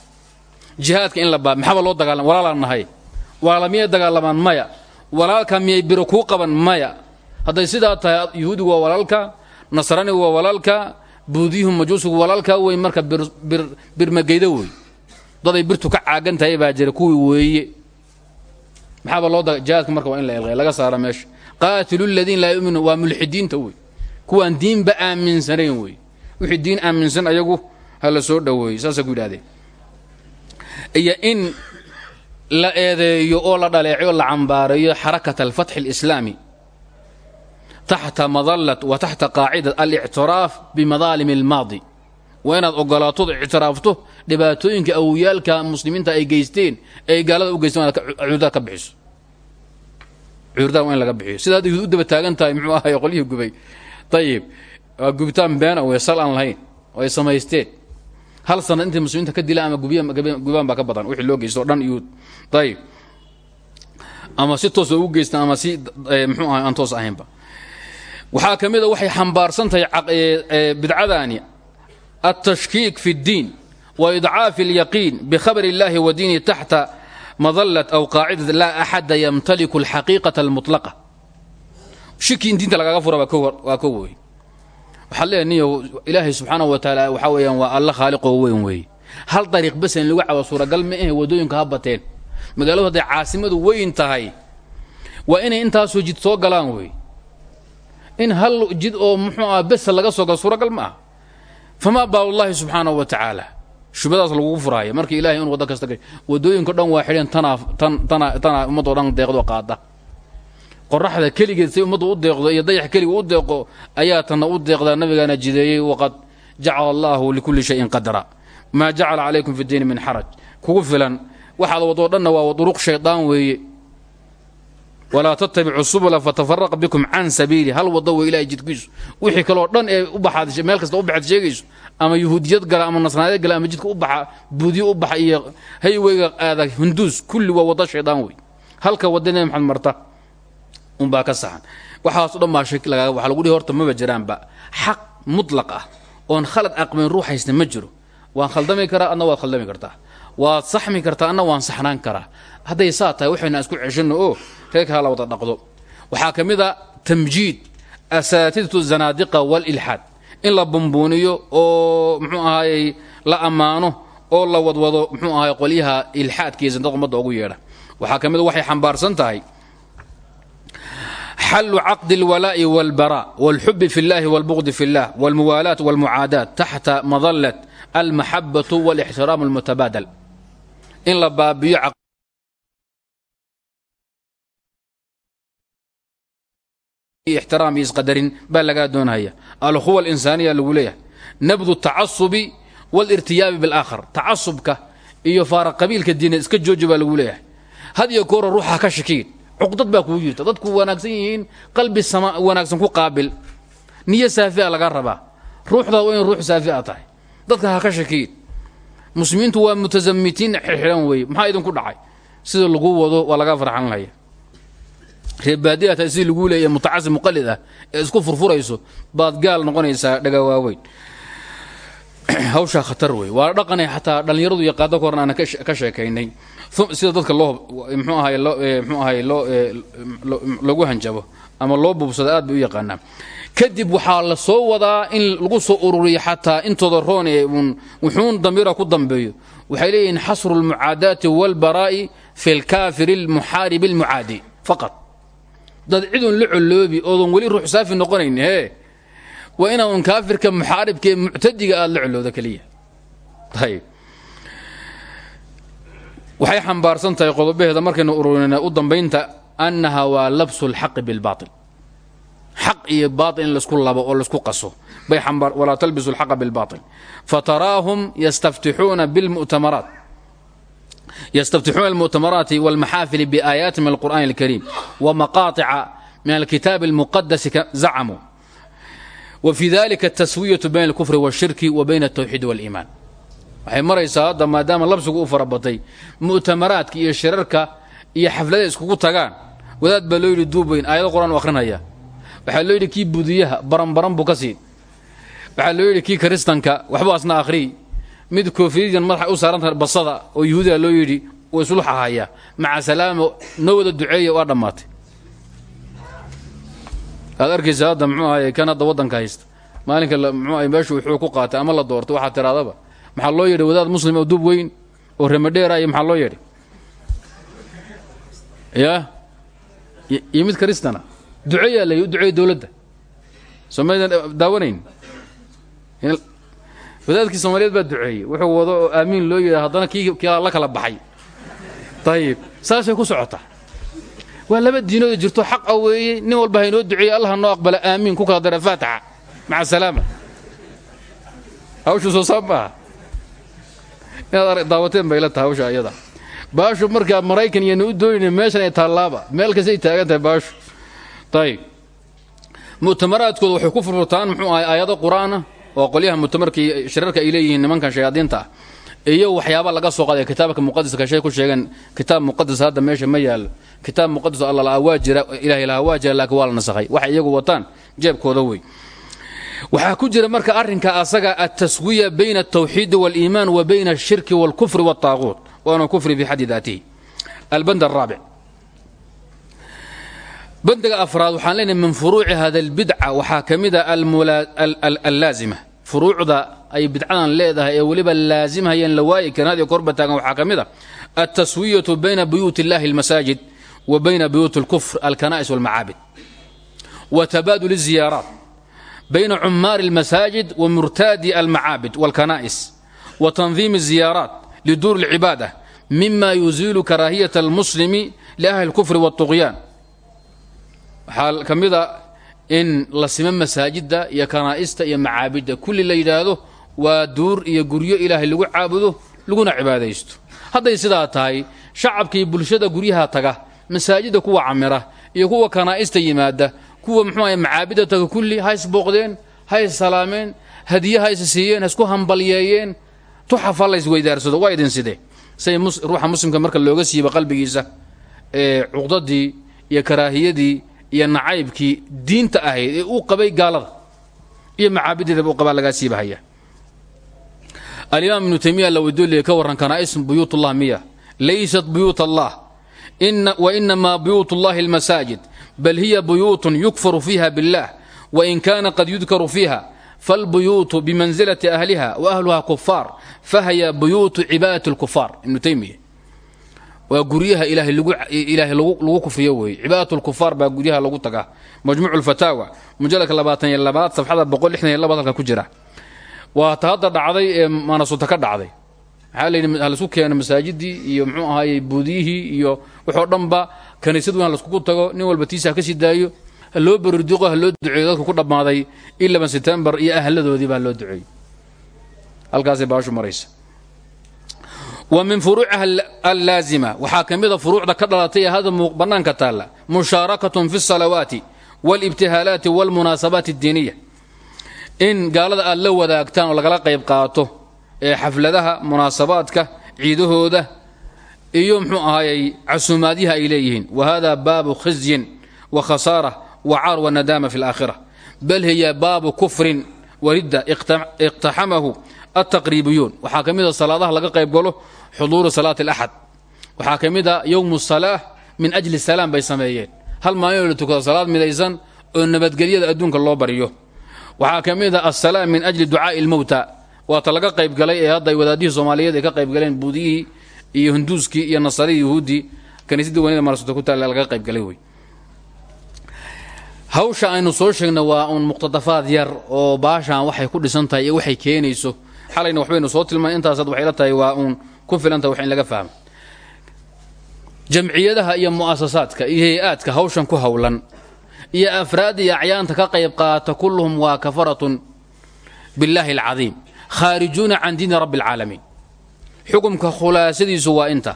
jihaadka in la baa maxaaba loo dagaalama walaalaan nahay. Walaala miyay dagaalamaan? Maya. Walaalka miyay biro kuu qaban? Maya. Hadday sidaa tahay yuhuudigu waa walaalka nasranigu waa walaalka buudiyuhu majuusigu walaalka wey marka birmageydo wey daday birtu ka caagan tahay baa jira kuwii weeye. Maxaaba loo jihaadka marka waa in la elqay laga saara meesha. Qaatilu ladiin laa yu'minu waa mulxidiinta wey kuwaan diinba aaminsanayn wey wixii diin aaminsan ayagu ha soo dhoweeyey saasay ku yidhahdeen iyo in la eedeeyo oo la dhaleecayo la cambaareeyo xarakat alfatxi alislaami taxta madallat wa taxta qaacidat alictiraaf bimadaalim almaadi. Waa inaad ogolaatood ictiraafto dhibaatooyinka awoyaalka muslimiinta ay geysteen ee gaalada u geysteen cudurdaar ka bixiso. Cudurdaar waa in laga bixiyo. Sidaad u daba taagan tahay muxuu ahay qolyihii gubay? Ayib waa gubitaan beena wey sal aan lahayn ay samaysteen hal sanad intay muslimiinta ka dilaan ama gubaan baa ka badan wixii loo geysto o dhan yuhuud ayib ama si toos ugu geystaan ama si muxuu ahay aan toos ahaynba waxaa ka mid a waxay xambaarsan tahay bidcadaani altashkiik fi اddiin wa idcaafi اlyaqiin bikhabr اllahi wa diinihi taxta madalat aw qaacidat laa axada yamtaliku alxaqiiqata almutlaqa shiki in diinta lagaga fura waa ko wey waxaad leeyahay niyo ilaahay subxaanahu wa tacaala waxaa weeyaan waa alla khaaliqoo weyn weeye hal dariiq bas in lagu cawo suuragal ma ahe waddooyinka ha bateen. Magaaladu hadday caasimadu weyn tahay waa inay intaasoo jid soo galaan wey in hal jid oo muxuu ah besa laga soo galo suuragal ma aha. Famaa baalullaahi subxaanahu wa tacaala shubadaas lagugu furaayo. Marka ilahay in waddo kasta waddooyinko dhan waa xidheen tanaa tan tana tanaa ummadoo dhan deeqdo qaada qoraxda keligeed say ummaddu u deeqdo iyo dayax keliga u deeqo ayaa tanna u deeqdaa nabigaana jideeyey waqad jacala allaahu likulli shayin qadra maa jacala calaykum fi diini min xaraj. Kugu filan waxaad wadoo dhanna waa duruq shaydaan weeye. Walaa tattabicu subula fatafaraqa bikum can sabiili. Hal waddo wey ilahay jidkiisu. Wixii kaloo dhan ee u baxaad meel kasta u baxaad sheegayso ama yuhuudiyad gala ama nasraaniyad gala ama jidka u baxa buudiyo u baxa iyo hayweyga aada hunduus kulli waa waddo shaydaan wey halka wadda maxamed marta unbaa ka saxan. Waxaaso dhan baa shaki lagaa waxa lagu dhihi horta maba jiraanba. Xaq mutlaq ah oon khalad aqbayn ruux haysta ma jiro. Waan khaldami karaa adna waad khaldami kartaa. Waad saxmi kartaa adna waan saxnaan karaa. Hadday saa tahay waxayna isku ceshanno oo reerka hala wada dhaqdo. Waxaa ka mid a tamjiid asaatidatu zanaadiqa walilxaad in la bumbuuniyo oo muxuu ahaayey la ammaano oo la wadwado muxuu ahaay qolyaha ilxaadka iyo zandaq ummadda ugu yeedha. Waxaa ka mid waxay xambaarsan tahay xل cqd الwلاء والbrاء والxb في الlahi والbغض في الlah والmuwالاة والmuعاadاة تaxta madلة الmaxabaة والاxtiraam الmuتabاdل in la baabiyo ixtiraam iyo isqadarin baa lagaa doonaya alkhuwa الإnsaaniya lagu leeyahay nabd التacasubi واlاrtiyaabi bاlآkhar tacasubka iyo faara qabiilka diineed iska jooji baa lagu leeyahay had iyo goora ruuxa ka shakiin cuqdad baa kuu jirta. Dadku wanaagsan yihiin qalbi sama wanaagsan ku qaabil. Niyo saafia laga rabaa. Ruuxdaa waa in ruux saafia tahay. Dadka ha ka shakiin. Muslimiintu waa mutasamitiin xirxiran weeye maxaa idinku dhacay? Sida lagu wado waa laga farxanlaya reebaadiya tahay sidii laguu leeya mutacasib muqalid ah ee isku furfurayso baad gaal noqonaysaa dhaga waaweyn. Hawshaa khatar wey waa dhaqanay xataa dhallinyaradu iyo qaado ka horan aan ka sheekaynay sida dadka loo mxuu ahay mxuu ahay loo lagu hanjabo ama loo buubsado aad bay u yaqaanaa kadib waxaa la soo wadaa in lagu soo ururiyo xataa intooda roon ee uun wuxuun damiira ku dambeeyo. Waxay leeyihiin xasru lmucaadaati walbaraa'i fi lkaafiri almuxaaribi almucaadi faqad dad cidun la coloobi oodan weli ruux saafi noqonayn hee? Waa inaa un kaafirka muxaaribka ee muctadiga aad la colowda keliya ayb waxay xambaarsan tahay qodobaheeda markaynu ururinayna u dambaynta annaha waa labsu lxaqi bilbaail xaq iyo baail in laisku labo oo laisku qaso bay walaa talbisu lxaqa bilbaail fataraahum yastaftixuuna bilmu'tamaraat yastaftixuuna almu'tamaraati walmaxaafili biaayaati min alqur'ani alkariim wamaqaaطica min alkitaabi almuqadasi zacamuu wfي dalika الtaswiyaة bayn اlkufri wالshirki wa bayn الtawxiid wاliimaan waxay maraysaa hadda maadaama labsigu u farabatay mu'tamaraadka iyo shirarka iyo xaflada iskugu tagaan. Wadaad baa loo yidhi duub weyn aayado qur'aan u akhrinaya waxaa loo yidhi kii buudiyaha baranbaran buu ka siin. Waxaa loo yidhi kii kiristanka waxbuu asna akhriy mid koofiyadiidan madaxa u saarantaha basada oo yuhuudiga loo yidhi oo isluxa haya maca salaamo noo wada duceeya waa dhammaatay. Aad arkaysa hadda mxuu ahay kan waddanka haysta. Maalinka mxuu ahay meeshu wuxuu ku qaatay ama la doorto waxaa tiraadaba maxaa loo yidhi wadaad muslim oo dub weyn oo remadheera iyo maxaa loo yidhi? Ya? Iyo mid kristana duceeyaa la duceeya dowladda. Somaydan daawanayn. Wadaadkii soomaaliyeed baa duceeyey. Wuxuu wado oo loo yidhi haddana kii la kala baxay. Ayib saasay ku socotaa waa laba diinooda jirto xaqa weeye nin walba haynoo duceeye allah noo aqbala aamiin. Ku kala dara faataxa maca salaama. Hawshu soo saab inaad daawateen bay la tahay hawsha iyada baashu markaa maraykan iyanu u doonayna meeshan ay taallaaba meel kastay taagan tahay baashu. Ayib mu'tamaraadkooda waxay ku furfurtaan muxuu ahay aayado qur'aana oo qolyaha mu'tamarka shirarka ay leeyihiin nimankan shayaadiinta. Ah iyo waxyaaba laga soo qaaday kitaabka muqadaska shay ku sheegeen kitaab muqadas hadda meesha ma yaallo kitaab muqadas alla la'aa waa jira ilahay lahaa waa laakiin waa la nasakhay. Waxay iyagu wataan jeebkooda wey waxaa ku jira marka arrinka asaga altaswiya bayna altawxiidi waaliimaan wa bayna alshirki waalkufri waaltaaquut waana kufri fi xaddi daatihi alband araabic bandiga afraad waxaan leenahay min furuuci hada albidca waxaa ka mid a allaazima. Furuucda ay bidcadan leedahay ee weliba laazimhayeen la waayi karin had iyo korba taagan waxaa ka mid a altaswiyatu bayna buyuuti almasaajid wa bayna buyuuti alkufr alkana'is walmacaabid. Wa tabaadul الziyaaraat bayna cumaari almasaajid wa murtaadi almacaabid walkana'is wa tandiimi الziyaaraat liduur اlcibaada mima yuziilu karaahiyata almuslimi liahli اlkufri wاlطuqyaan waxaa ka mid a in la simo masaajidda iyo kanaa'ista iyo macaabidda kulli la yidhaahdo waa duur iyo guryo ilaahay lagu caabudo laguna cibaadaysto hadday sidaa tahay shacabkii bulshada guryaha taga masaajidda kuwa camira iyo kuwa kanaa'ista yimaada kuwa muxuu ahay macaabidda taga kulli ha isbooqdeen ha issalaameen hadiye ha is siiyeen ha isku hambalyeeyeen tuxafa la isweydaarsado waa idin sidee? Say ruuxa muslimka marka looga siiba qalbigiisa ee cuqdadii iyo karaahiyadii iyo nacaybkii diinta ahayd ee uu qabay gaalada iyo macaabideedaba u qabaa lagaa siibahaya alimaam ibnu taymiya lawadoliya ka warran kanaa'is buyuut ullah miya laysat buyuut allah wainamaa buyuut ullahi almasaajid bal hiya buyuutun yukfaru fiiha billah wain kana qad yudkaru fiiha falbuyuutu bimansilati ahliha wa ahluha kufaar fahya buyuutu cibaadati lkufaar ibnu taymiya waa guryaha ilaahay lagu kufriyo weeye cibaadat lkufaar baa guryaha lagu tagaa majmuuc lfataawa mujaladka labaatan iyo labaad safxada boqol lixdan iyo labad halka ku jira waa ta hadda dhacday ee manasuta ka dhacday maxaa la yidhi masaajidii iyo muxuu ahaaye buudiyihii iyo waxoo dhanba kaniisad weyn halaskugu tago nin walba tiisa ah ha ka sii daayo loo barurdiqo ha loo duceeyo dadka ku dhammaaday ilaba setembar iyo ahladoodii baa loo duceey halkaasay baashu maraysa. Wa min furuuciha allaazima waxaa ka mida furuucda ka dhalatay ee hada bannaanka taalla mushaarakatun fi asalawaati waalibtihaalaati waalmunaasabaati addiiniya. In gaalada aad la wadaagtaan oo lagala qayb qaato ee xafladaha munaasabaadka ciidahooda iyo mxuu ahaayey casuumaadyaha ay leeyihiin. Wa hada baabu khizyin wa khasaara wa caar wa nadaama fi اlaakhira bal hiya baabu kufrin waridda iqtaxamahu altaqriibiyuun waxaa ka mid a salaadaha laga qayb galo xuduuru salaati alaxad waxaa ka mid a yowmu min ajli salaam bay sameeyeen. Hal maalin la tukado salaad midaysan oo nabadgelyada adduunka loo baryo waxaa ka mid a min ajli ducaa'i ilmowta waata laga qayb galay ee hadda wadaadihii soomaaliyeed ay ka qayb galeen buudiyihii iyo hinduuskii iyo nasaridii yuhuuddii kaniisadii wanida marasota ku taalla laga qayb galay wey hawsha aynu soo sheegna waa uun muqtadafaad yar oo baashaan waxay ku dhisan iyo waxay keenayso. Xalayna waxbaynu soo tilmaanay intaasad waxay la tahay waa uun ku filantahay wax laga fahmo. Jamciyadaha iyo mu'asasaadka iyo hay'aadka hawshan ku howlan iyo afraad iyo acyaanta ka qayb qaata kulluhum waa kafaratun billaahi alcadiim khaarijuuna can diini rabbi alcaalamiin xukumka khulaasadiisu waa inta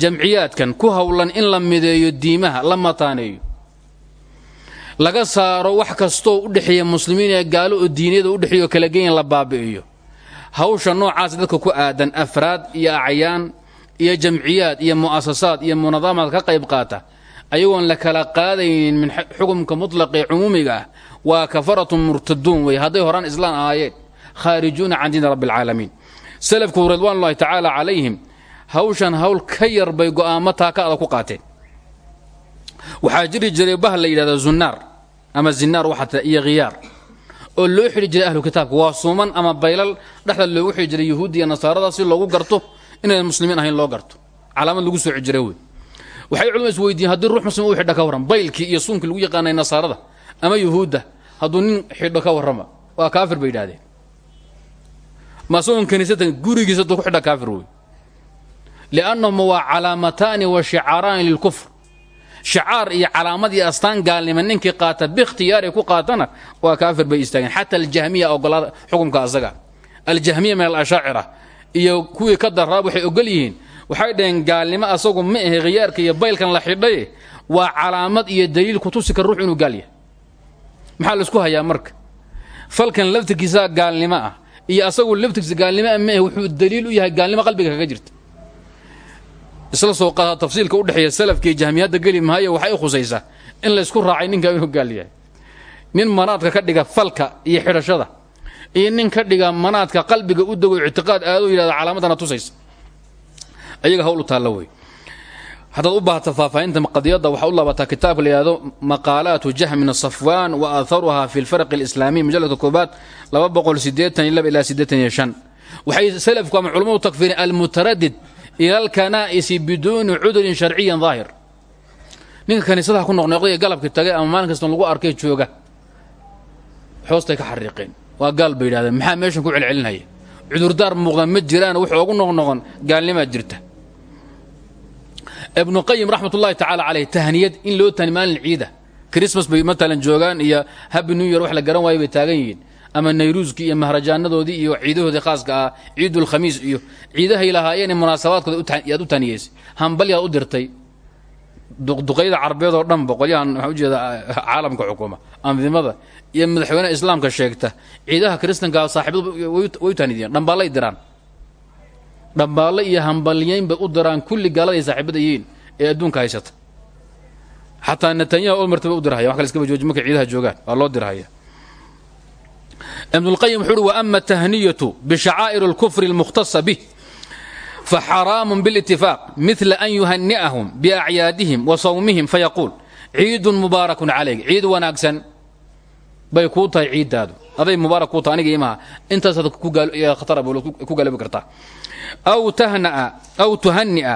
jamciyaadkan ku howlan in la mideeyo diimaha la mataaneeyo laga saaro wax kastoo u dhexeeya muslimiin ee gaalo oo diiniyada u dhexeeyo kala geyn la baabi'iyo hawsha noocaas dadka ku aadan afraad iyo acyaan iyo jamciyaad iyo mu'asasaad iyo munadamaad ka qayb qaata ayagoon la kala qaadaynin min xukumka mutlaqee cumuumiga ah waa kafaratun murtaduun wey hadday horaan islaan ahaayeen khaarijuuna can diini rabbi alcaalamiin salafku ridwaanullahi tacaala calayhim hawshan hawl ka yar bay go'aamo taaka adag ku qaateen waxaa jiri jiray bah la yidhahda zunnaar ama zinaar waxaa iyo khiyaar oo loo xidhi jiray ahlu kitaabka waa suuman ama baylal dhexda loogu xidhi jiray yuhuudda iyo nasaarada si loogu garto inaynan muslimiin ahayn lagu soo jiray wey waxay culma is weydiiyeen haddii ruux muslim u xidha ka warram baylkii iyo suunkii lagu yaqaanay nasaarada ama yuhuudda hadduu nin xidho ka warrama waa kaafir bay masagoon kaniisatan gurigiisa hadduu ku xidha kaafir wey liannahuma waa calaamataani wa shicaaraani lilkufr shicaar iyo calaamad iyo astaan gaalnima ninkii qaata biikhtiyaari ku qaatana waa kaafir bay istaageen. Xataa aljahmiya ogolaada xukumka asaga. Aljahmiya min alashaacira iyo kuwii ka daraa waxay ogol yihiin waxay dhaheen gaalnimo asagu ma ahe khiyaarka iyo baylkan la xidhay waa calaamad iyo daliil kutusi kara ruux inuu gaal yahay. Maxaa la isku hayaa marka? Falkan laftirkiisaa gaalnimo ah iyo asagu laftirkiisa gaalnimo ah ma ahe wuxuu daliil u yahay gaalnimo qalbiga kaga jirta. Isla soo qaata tafsiilka u dhexeeya salafka iyo jahmiyadda geli maayo waxay khusaysaa in laysku raacay ninka inuu gaal yahay. Nin manaadka ka dhiga falka iyo xidhashada iyo nin ka dhiga manaadka qalbiga u dago ictiqaad aadoo yidhahda calaamadana tusaysa. Ayaga hawl u taalla wey haddaad u baahata faahfaahinta qadiyadda waxaa u laabataa kitaabka la yidhahdo maqaalaatu jahmin safwaan wa aatharuha fi lfarqi alislaamiy majalladka koobaad waxay salafku ama culamadu takfiireen almutaradid ila alkanaa'isi biduuni cudurin sharciyan daahir ninka kaniisadaha ku noqnoqday ee galabka tagay ama maalin kasta lagu arkay jooga hoostay ka xariiqeen. Waa gaal bay maxaa meeshan ku celcelinaya cudurdaar muuqda ma jiraan wuxuu ugu noqnoqon gaalnimaa jirta ibnu qayim raxmat ullahi tacaala caleyh tahniyad in loo tahni maalin ciida. Christmas bay matalan joogaan iyo happy new year wax la garan waayo bay taagan yihiin. Ama nayruuskii iyo mahrajaanadoodii iyo ciidahoodii khaaska ah ciidulkhamiis iyo ciidahay lahaayeen munaasabaadkooda yaad u taniyeysay. Hambal yaad u dirtay. Duqayda carabeed oo dhanba qolyahan waxaa ujeeda caalamka xukuma amdimada iyo madaxweynaha islaamka sheegta. Ciidaha kristanka saaxiibadu way u taanidiyeen dhambaalay diraan dhambaalle iyo hambalyeyn bay u diraan kulli gaaladay saaxiibada yihiin ee adduunka haysata xataa netanyahu olmarta bay u dirhaya wax kale iskaba jooji markay ciidaha joogaan waa loo dirhaya ibn اlqayim wuxu uhi waama tahniyatu bishacaa'ir اlkufri اlmukhtasa bih faxaraamu biاlاtifaaq midla an yuhani'ahum biacyaadihim wa sawmihim fayaquul ciidun mubaarakun calayk ciid wanaagsan bay kuu tahay ciiddaadu aday mubaarak kuu tahay aniga imaha intaasaad khatara ku galabi kartaa aw tahna'a aw tuhani'a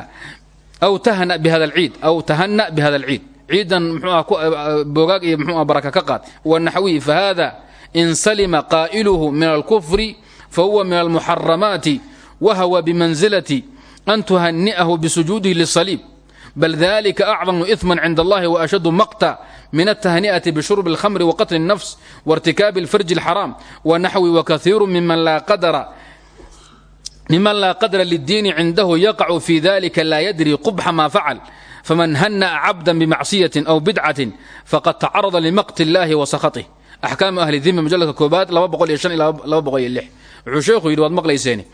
aw tahna bihada alciid aw tahana bihada alciid ciidan muxuu ah boogaag iyo muxuu ah baraka ka qaad wanaxwihi fahada in salima qaa'iluhu min alkufri fahuwa min almuxaramaati wahwa bimanzilati an tuhani'ahu bisujuudihi lisaliib bal dalika acdamu iثma cind allahi waashadu maqta min altahni'ati bishurbi اlkhamri waqatli الnafs waاrtikaabi اlfarji اlxaraam wanaxwi wakaiiru miman laa qadara miman laa qadra liddiini cindahu yaqacu fi dalika laa yadri qubxa ma facal faman hana'a cabdan bimacsiyatin aw bidcatin faqad tacarada limaqti illaahi wa sakhatih axkaamu ahli dimi mujalladka koobaad wuxuu sheekhu yidhi waad maqlayseeni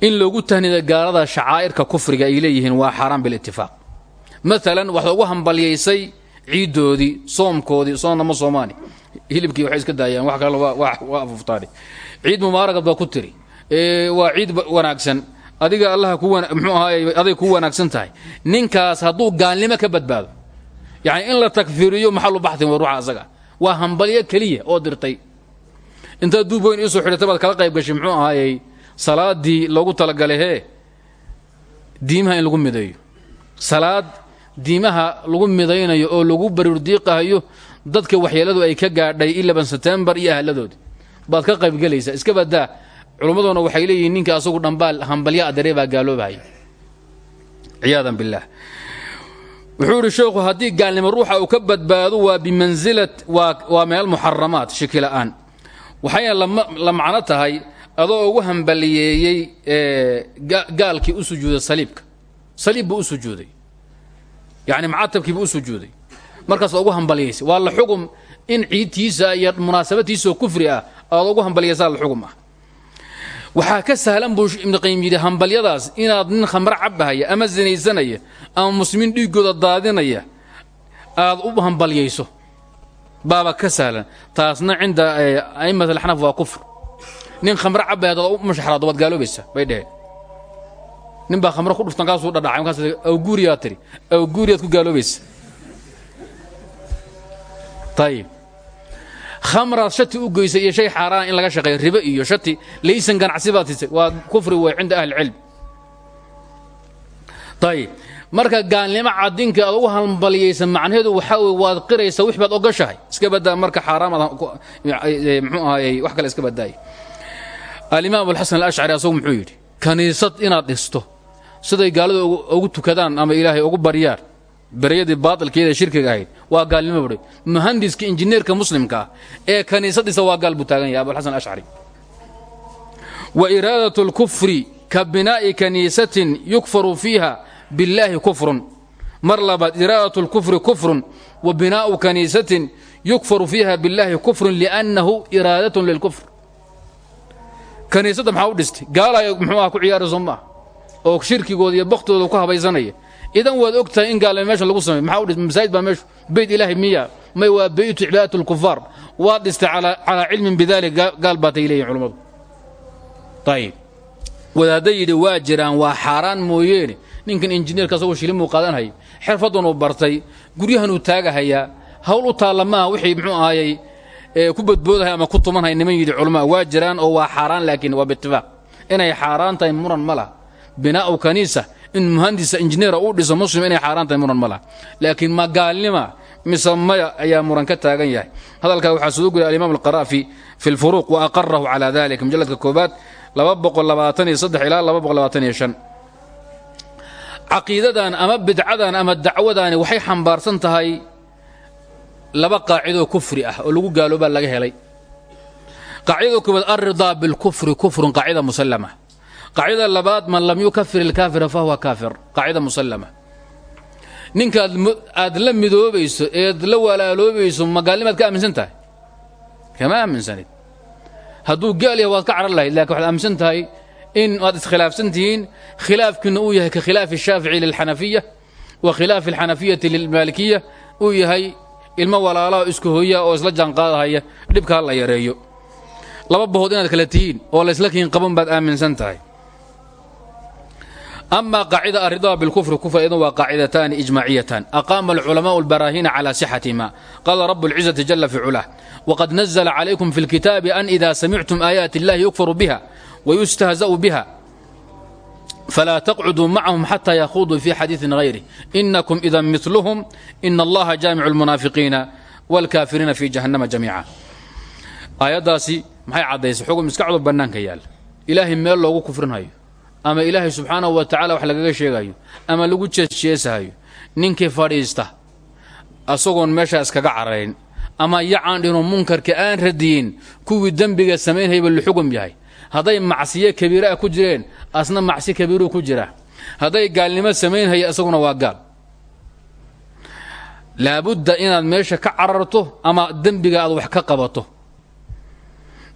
in loogu tahnida gaalada shacaa'irka kufriga ay leeyihiin waa xaaraan bilitifaaq maalan waxaad ugu hambalyaysay ciiddoodii soomkoodii soonna ma soomaani. Hilibkii waxay iska daayaan wax kale waa afuftaani ciid mubaaragad baa ku tiri waa ciid wanaagsan. Adiga allaha mxuu ahaay aday ku wanaagsan tahay. Ninkaas hadduu gaalnimo ka badbaado yacni in la takfiriyo maxalu baxtin wa ruuxa asaga? Waa hambalyo keliya oo dirtay. Intaad duuboyn iisoo xidhatay baad kala qayb gashay muxuu ahaayey salaadii loogu talagalay hee diimaha in lagu mideeyo. Salaad diimaha lagu midaynayo oo lagu bariurdiiqahayo dadka waxyeeladu ay ka gaadhay ilaban setembar iyo ahladoodi baad ka qaybgelaysaa iska badaa culummaduna waxay leeyihiin ninka asagu dhambaal hambalya adaree baa gaaloobahaya ciyaadan wuxuu sheekhu haddii gaalnimo ruuxa uu ka badbaado waa bimansilat waa meel muxaramaat shiki la'aan. Waxayna la macno tahay adoo ugu hambaliyeeyey gaalkii u sujuuday saliibka. Saliib buu u sujuuday. Yacni macatabkiibuu u sujuuday. Markaas ugu hambaliyaysay waa la xugum in ciidtiisa iyo munaasabadtiisaoo kufri ah aad ugu hambaliyaysaa la xugum ah waxaa ka sahlan buu ibnu qayim yidhi hambalyadaas inaad nin khamre cabahaya ama sinaysanaya ama muslimiin dhiiggooda daadinaya aad u hambalyayso. Baaba ka sahlan. Taasna cinda a'imat alxnaf waa kufr. Nin khamre cabaya hadaad u mashaxraado waad gaaloobaysa bay dheheen nin baa khamre ku dhuftan kaasuu dhadhacay markaas awguuriyaad tiri awguuriyaad ku gaaloobaysa ayib khamraad shati u geysay iyo shay xaaraan in laga shaqeeyo ribo iyo shati. Laysan ganacsi baad tisay waa kufri wey cinda ahli cilm ayib marka gaalnimo cadinka aad ugu hambaliyaysa macnaheedu waxaa wey waad qiraysa wix baad ogashahay. Iska badaa marka xaaraamaad mxuu ahaayey wax kale iska badaaya alimaam abulxasan alashcari asagu muxuu yidhi kaniisad inaad dhisto. Siday gaaladu ugu tukadaan ama ilaahay ugu baryaan. Baryadii baailkeeda shirkiga ahayd waa gaalnimo buhi muhandiska injineerka muslimka ah ee kaniisadiisa waa gaal buu taagan yahay abulxasan ashcari wa iraadat اlkufri ka binaa'i kaniisatin yukfaru fiiha billaahi kufrun. Mar labaad iraadat اlkufri kufrun wa binaa'u kaniisatin yukfaru fiiha billaahi kufrun liannahu iraadatun lilkufr kaniisadda maxaa u dhistay? Gaalayo muxuu ah ku ciyaarayso maaha oo shirkigooda iyo bakhtooda ku habaysanaya idan waad og in gaalnimo meesha lagu samey maxaa u dhis masaajid baa meeshu beyt ilaahi miya. May waa beytu cibaadat lkufaar waad dhistay calaa cilmin bidalik gaal baatay leeyihiin culummadu ayib wadaadda yidhi waa jiraan waa xaaraan mooyeene. Ninkan injineerka asagoo shilimuu qaadanhaya xirfaddan uu bartay. Guryahanuu taagahayaa. Hawl u taalla maaha wixii muxuu ahaayey ku badboodahay ama ku tumanhay niman yidhi culamaa waa oo waa xaaraan laakiin waa biitifaaq inay xaaraan tahay muran ma laha. Binaa'u in muhandisa injineera uu dhiso muslim inay xaaraan muran ma laha laakiin ma gaalnima mise ayaa muran ka taagan yahay. Hadalkaa waxaa soo guriya alimaam alqaraafi fi lfuruuq wa aqarahu calaa dalika mujalladka koobaad ilaa caqiidadan ama bidcadan ama dacwadani waxay xambaarsan tahay laba qaacidoo kufri ah oo lagu gaaloobaa laga helay. Qaacidada koobaad alridaa bilkufri kufrun qaacida musallama qaacida labaad man lam yukafir ilkaafira fahuwa kaafir qaacida musallama ninkaad aad la midoobayso eed la walaaloobayso ma gaalnimaad ka aaminsan tahay kama aaminsanid hadduu gaal yahay waad ka carar lahayd lakin waxaad aaminsan tahay in aad iskhilaafsan tihiin khilaafkiina uu yahay ka khilaafi الshaafici lilxanafiya wa khilaafi اlxanafiyati lilmaalikiya uu yahay ilmo walaalaha isku hooya oo isla jaanqaadahaya dhibkaa la yareeyo laba bahood inaad kala tihiin oo laysla kiin qaban baad aaminsan tahay ama qaacida alridaa bilkufri kufr idan waa qaacidataani ijmaaciyatan aqaama alculamaءu اlbaraahina calى sixatima qaala rabu اlcizati jala fi culah wqad nazla calaykum fi اlkitaabi an ida samictum aayaati اllahi yukfaru biha wayustahza'u biha falaa taqcuduu macahum xata yahuuduu fi xadiiثin hayri inakum idan miluhum ina allaha jaamicu اlmunaafiqiina wاlkaafiriina fi jahannama jamiica aayaddaasi maxay caddaysay xugum iskacdo bannaanka yaal ilaahay meel loogu kufrinhayo ama ilaahay subxaanahu wa tacala wax lagaga sheegayo ama lagu jeesjeesahayo ninkii fadhiista asagoon meeshaa iskaga carayn ama yacaan dhinu munkarka aan radiyin kuwii dembiga samaynhayba luxugum yahay. Hadday macsiyo kabiiraa ku jireen asna macsi kabiiruu ku jira. Hadday gaalnimo samaynhaya isaguna waa gaal. Laabudda inaad meesha ka cararto ama dembiga aad wax ka qabato.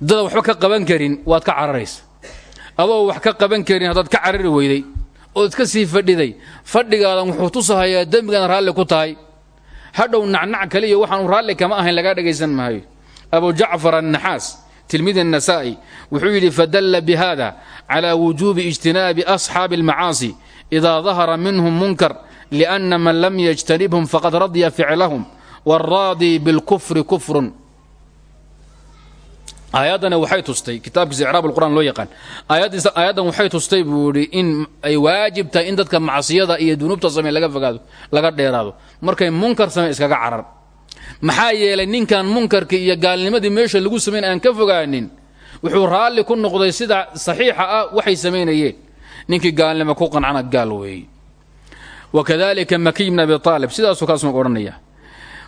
Dada waxba ka qaban karin waad ka cararaysa adoo wax ka qaban karin haddaad ka carari weyday ood iska sii fadhiday fadhigaadan wuxuu tusahayaa dembigaan raalli ku tahay hadhow nacnac kale iyo waxaanu raalli kama ahayn lagaa dhagaysan maayo abu jacfar annaxaas tilmiid النasaa'i wuxuu yidhi fadalla bihada calى wujubi اجtinaabi أصxaabi الmacaasi إida dahara minhum munkar لأna man lam yجtanibhum faqad radya ficlahum wالraadi bاlkufri kufrun aayaddana waxay tustay kitaabkiisa icraab اlqur'an loo yaqaan. Aayaddan waxay tustay buu in ay waajib tahay in dadka macsiyada iyo dunuubta samey laga fogaado laga dheeraado. Markay munkar samey iskaga carar maxaa yeelay ninkan munkarkii iyo gaalnimadii meesha lagu samayn aan ka fogaanin wuxuu raalli ku noqday sida saxiixa ah waxay samaynayeen. Ninkii gaalnimo ku qancana gaal weeye wakadalika makiy bn abi aalib sidaasuu kaasma odhanaya.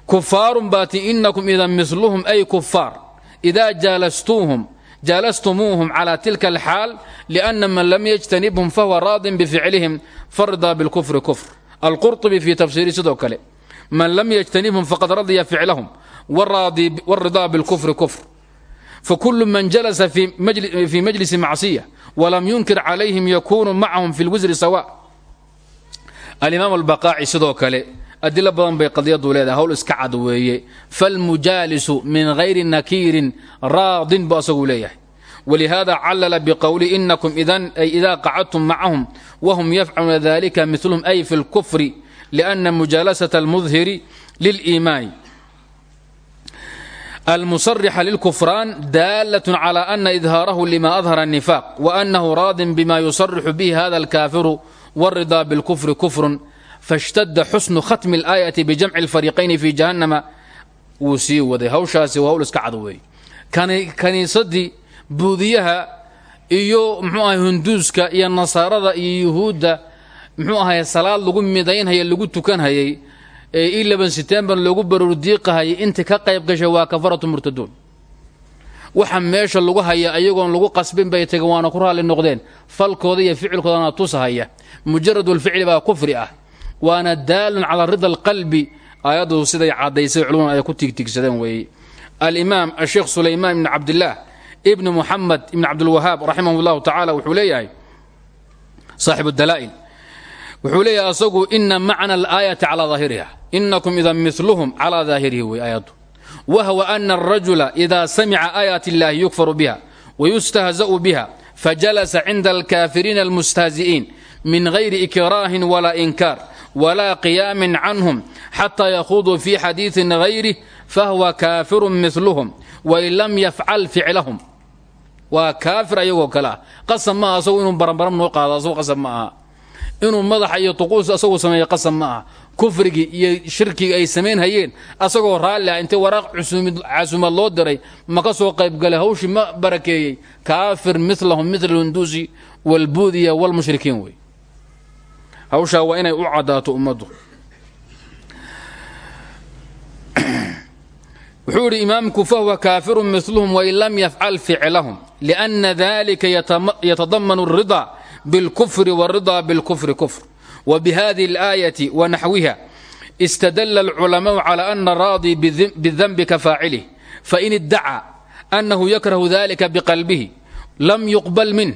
Kufaarun baati inakum idan miluhum ay kufaar idaa jaalastuuhum jaalastumuuhum calaa tilka alxaal lianna man lam yajtanibhum fahuwa raadin bificlihim farda bilkufri kufr alqurطubi fii tafsiiri sidoo kale man lam yajtanibhum faqad radiya ficlahum waridaa bilkufri kufr fakulu man jalasa fii majlisi macsiya walam yunkir calayhim yakunu macahum fi lwisri sawa alimaam albaqaaci sidoo kale adilo badan bay qadiyadu leedahay hawl iska cad weeye. Falmujaalisu min hayri nakiirin raadin buu asaguu leeyahay. Walihaada calala biqowli inakum idan ay idaa qacadtum macahum wahum yafcaluuna dalika milhum ay fi lkufri liana mujaalasata almudhiri liliimaani almusarixa lilkufraan daalatun calaa ana idhaarahu lima adhara annifaaq wa annahu raadin bima yusarixu bihi hada alkaafiru waridaa bilkufri kufrun fashtada xusnu khatmi اlaayati bijamci اlfariqayni fii jahannama wuu sii waday hawshaasi waa hawl iska cad weey buudiyaha iyo mxuu ahay hunduuska iyo nasaarada iyo yuhuudda muxuu ahay salaad lagu midaynhaya lagu tukan hayay tukanhayey ilaban siteembar loogu baruurdiiqahayay inta ka qayb gashay waa kafaratu murtaduun waxa meesha lagu haya ayagoon lagu qasbin bay tageen waana ku raalli noqdeen falkooda iyo ficilkoodana tusahaya mujaradulficli baa kufri ah waana daalun calaa rida alqalbi. Aayaddu siday caddaysay culumadu ay ku tigtigsadeen weeye alimaam asheekh sulaymaan ibni cabdillaah ibni muxamed ibni cabdilwahaab raximah llahu tacala wuxuu leeyahay saaxibu dalaa'il wuxuu leeyahay asagu ina macna alaayati calaa daahiriha. Inakum idan miluhum calaa daahirihi wey aayaddu. Wahwa ana alrajula ida samica aayaati illahi yukfaru biha wayustahza'u biha fajalasa cinda alkaafiriina almustahzi'iin min gayri ikraahin walaa inkaar walaa qiyaamin canhum xataa yakhuduu fi xadiiثin gayrih fahuwa kaafirun miluhum wain lam yafcal ficlahum waa kaafir ayagoo kale ah qasab maaha asagu inuu baranbaran noo qaado asagu qasab ma aha inuu madaxa iyo tuquus asagu sameeya qasab ma aha kufrigii iyo shirkigii ay samaynhayeen asagoo raalli ah intay waraaq casumad loo diray ma ka soo qaybgalay hawshii ma barakeeyey kaafir milahum mil hunduusi walbuudiya walmushrikiin hawshaa waa inay u caddaato ummaddu wuxuu idhi imaamku fahuwa kaafiru miluhum wain lam yafcal ficlahum liأna dalika yatadamanu الrida bاlkufri wالrida bاlkufri kufr wbihadihi اlآayaةi wanaxwiha istadla اlculamaءu calى ana raadi bالdanbi kafaacilih fain iddaca أnahu yakrahu dalika bqalbihi lam yuqbal minh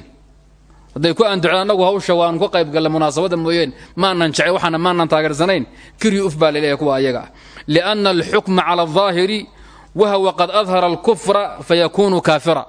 hadday ku anduceen annagu hawsha waanu ka qaybgalla munaasabada mooyeen. Maanan jecay waxaana maanan taageersanayn kiryu uf baa la leeyahay kuwa ayaga. Ah lianna alxukma cala aldaahiri wahuwa qad adhara alkufra fayakuunu kaafira.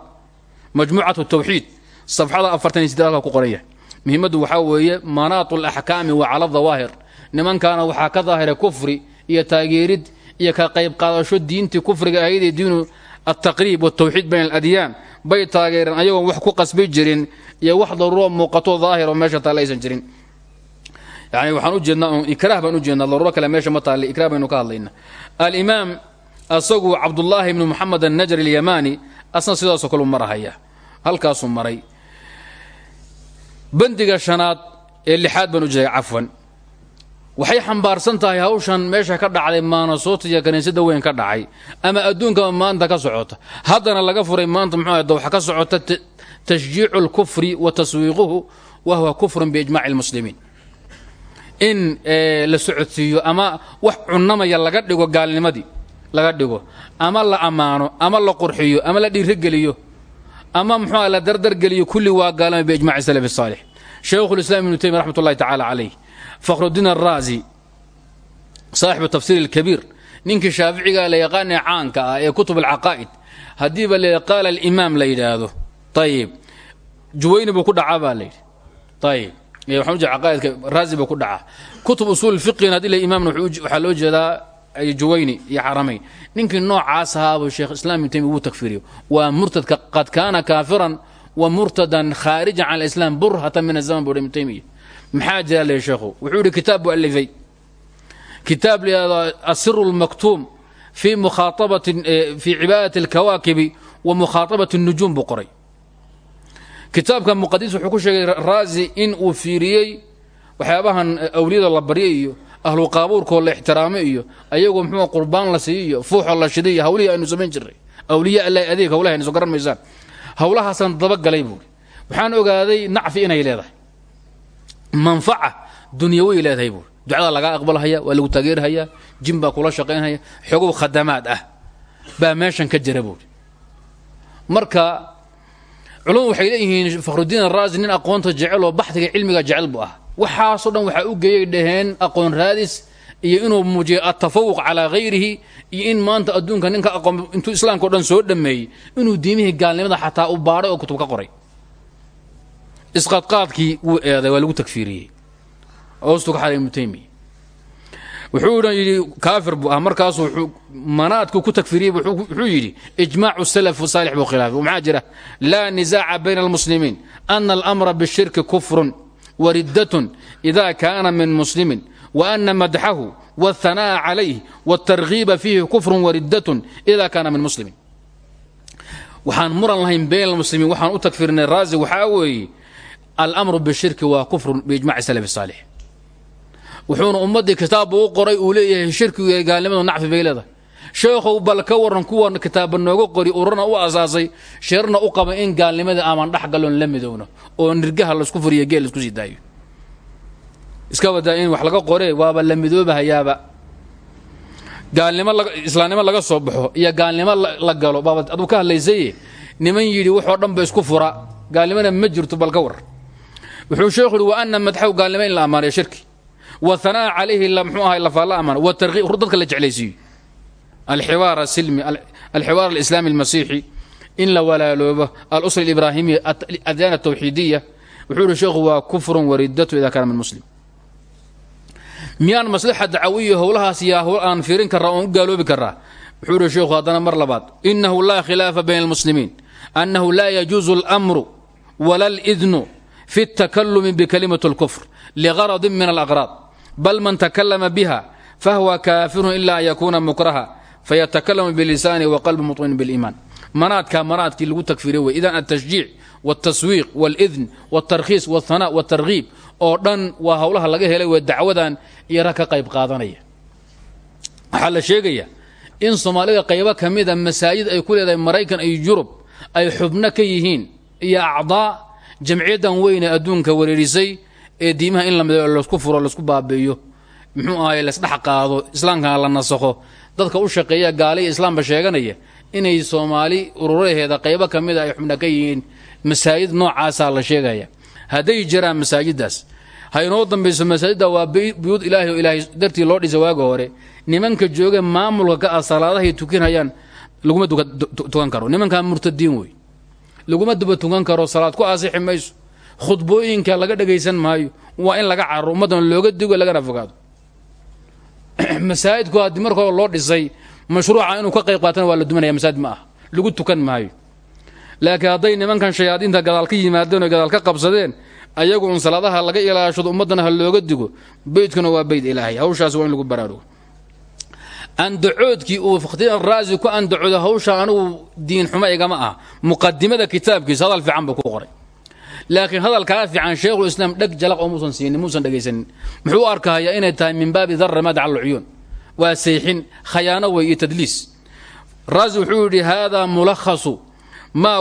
Majmuucatu tawxiid safxada afartan iyo ku qoranya muhiimaddu waxaa weeye manaatu alaxkaami wa cala dawaahir nimankaana waxaa ka daahira kufri iyo taageerid iyo ka qayb qaadasho diintii kufriga ahaydee diinu altaqriib waltawxiid bayna aladyaan bay taageereen ayagoon wax ku qasbi jirin iyo wax daruuro muuqato daahiro meesha taalla aysan jirin. Yani waxaan u jeednaa ikraah baan u jeednaa daruuro kale meesha ma taalle ikraah baynu ka hadlayna alimaam asagu cabdullaahi ibnu moxamed annajri alyamaani asna sidaasoo kale u marahaya halkaasuu maray. Bandiga shanaad ee lixaad baan u jeegay cafwan waxay xambaarsan tahay hawshan meesha ka dhacday maanasoota iyo kaniisada weyn ka dhacay ama adduunkaba maanta ka socota. Haddana laga furay maanta muxuu ahay dawxa ka socota tashjiicu alkufri wa taswiiquhu wa huwa kufrun biijmaci almuslimiin in eh, la socodsiiyo ama wax cunamaya laga dhigo gaalnimadii laga dhigo ama la ammaano ama la qurxiyo ama la dhiirogeliyo ama muxuuah la dardargeliyo kulli waa gaalama biijmaci salafi saalix. Shaykhulislaam ibnu taymiya raxmat ullahi tacaala calayh fakhrudiin araazi saaxibu tafsiir اlkabiir ninkii shaaficiga la yaqaanee caanka ah ee kutub alcaqaa'id haddiiba qaala alimaam la yidhaahdo. Ayib juwayni buu ku dhacaa baa la yidhi. Ayib caqaa'idka raazi buu ku dhacaa. Kutub usuul fiqina haddii la imaamna waxaa loo jeedaa juwayni iyo xaramayn. Ninkii noocaas ahaabuu sheekh islam ibn taymiya wuu takfiriyo waa murtadka qad kaana kaafiran wa murtadan khaarijan can alislaam burhatan min azaman buu ibn taymiya maxaa jira le sheekhu? Wuxuu yidhi kitaab buu alifay kitaab layihahdo asiru lmaktuum fi mukhaaabati fi cibaadati alkawaakibi wa mukhaaabati اnujuum buu qoray. Kitaabka muqadis wuxuu ku sheegay raazi in uu fiiriyey waxyaabahan awliyada la baryo iyo ahlu qaabuurkoo la ixtiraamo iyo ayagoo muxuu qurbaan la siiyo iyo fuuxoo la shiday iyo hawlihii aynu samayn awliya alla adeeg hawlaha aynu soo garan maysaan. Hawlahaasaan dabagalay buuri waxaan ogaaday nacfi inay leedahay manfaca dunyaway leedahay buuri ducada lagaa aqbalhaya waa lagu taageerhayaa jin baa kula shaqaynhaya xogow khadamaad ah baa meeshan ka jira marka culumadu waxay leeyihiin fakhrudiin araazi nin aqoonta jecel oo baxdiga cilmiga jecel buu ah waxaasoo dhan waxaa u geeyay dhaheen aqoon raadis iyo inuu muujiyo atafawuq calaa hayrihi iyo in maanta adduunka ninka aqoon intuu islaamka dhan soo dhammeeyey inuu diimihii gaalnimada xataa u baadhay oo kutub ka qoray isqaadqaadkii wuu eeday waa lagu takfiiriyey hoostu ka xaday ibnu taymiya. Wuxuuna yidhi kaafir buu ah markaasu wuxuu manaadku ku takfiriyey wuxuu yidhi ijmaacu salaf saalix buu khilaafay maxaa jira? Laa nisaaca bayna almuslimiin ana alamra bishirki kufrun wariddatun ida kaana min muslimin. Wa ana madxahu waاthanaa'a calayh wاtarghiiba fiihi kufrun wariddatun ida kaana min muslimin. Waxaan muran lahayn bayn almuslimiin waxaan u takfirinay raazi waxaa weeye almru bishirki waa kufrun biijmaci salaf saalix wuxuuna ummaddii kitaabba u qoray uu leeyahay shirkigu iyo gaalnimadu nacfi bay leedahay sheekhow bal ka waran kuwa kitaabba nooga qori urana u asaasay shirna u qaba in gaalnimadii amaan dhex galoon la midowno oo nirgaha la isku furiyo geel la isku sii daayo iska wadaa in wax laga qoree waaba la midoobahayaaba gaalnimo islaamnimo laga soo baxo iyo gaalnimo la galo baaba aduu ka hadlaysaye niman yidhi waxoo dhan isku fura gaalnimona ma jirto bal ka wuxuu sheekhu yidhi wa ana madxaw gaalnimo in la ammaanayo shirki. Wahanaa'a calayhi mxuu ahay lafaalla ammaan watarhiib dadka la jeclaysiiyo alxiwaar asilmi alxiwaar alislaami almasiixi in la walaaloobo alusra alibraahimiya adyaan atawxiidiya wuxuu sheekhu waa kufrun waridatu ida kaana muslim. Miyaan maslaxa dacawiya howlahaas yaa howl aan fiirin karraa oon gaaloobi karaa wuxuu sheekhu haddana mar labaad. Inahu laa khilaafa bayna almuslimiin. Annahu laa yajuuzu almru wala alidnu fi اtakalumi bikalimati اlkufr ligaradin min alaqraad bal man takalama biha fahuwa kaafirun ila an yakuuna mukraha fayatakalamu bilisaani waqalbi muطminin biliimaan manaadkaa manaadkii lagu takfiriy wey idan altashjiic wاltaswiiq wاlidn wاltarkhiis wاlhanaa wاltarghiib oo dhan waa howlaha laga helay wee dacwadan iyo rag ka qayb qaadanaya waxaa la sheegaya in soomaalida qaybo ka mida masaajid ay ku leedahay maraykan iyo yurub ay xubno ka yihiin iyo acdaa jamciyaddan weyne adduunka wareerisay ee diimaha in la mido laysku furo laysku baabi'iyo muxuu ahay laysdhex qaado islaamkana la nasakho dadka u shaqeeya gaala iyo islaamba sheeganaya inay soomaali ururaheeda qaybo ka mida ay xubno ka yihiin masaajid noocaasaa la sheegaya. Hadday jiraan masaajiddaas ha inoo dambayso masaajidda waa buyuud ilaahi oo ilaahay dartii loo dhisa waaga hore. Nimanka jooga maamulka ka ah salaadahay tukinhayaan laguma tukan karo. Nimankaa murtadiin wey laguma duba tukan karo salaad ku asixi mayso. Khudbooyinka laga dhagaysan maayo waa in laga cararo ummaddana looga digo lagana fogaado. Masaajidku haddii marka loo dhisay mashruuca inuu ka qayb qaatana waa la dumanaya masaajid ma ah lagu tukan maayo. Laakiin hadday nimankan shayaadiinta gadaal ka yimaadeen oo gadaal ka qabsadeen ayagu un salaadaha laga ilaashado ummaddana ha looga digo beydkuna waa beyd ilaahay hawshaas waa in lagu baraarugo andacoodkii uu fakhtiyan raasi ku andacooda hawsha anigu diin xumo igama ah muqadimada kitaabkiisa hadal fiican buu ku qoray laakiin hadalkaa fiican sheikhulislaam dheg jalaq oo muusan siinin muusan dhegaysanin muxuu u arkahayaa inay tahay min baabi darra maadaca alcuyuun waa sayxin khayaano wey iyo tadliis raasi wuxuu yidhi hada mulakhasu ma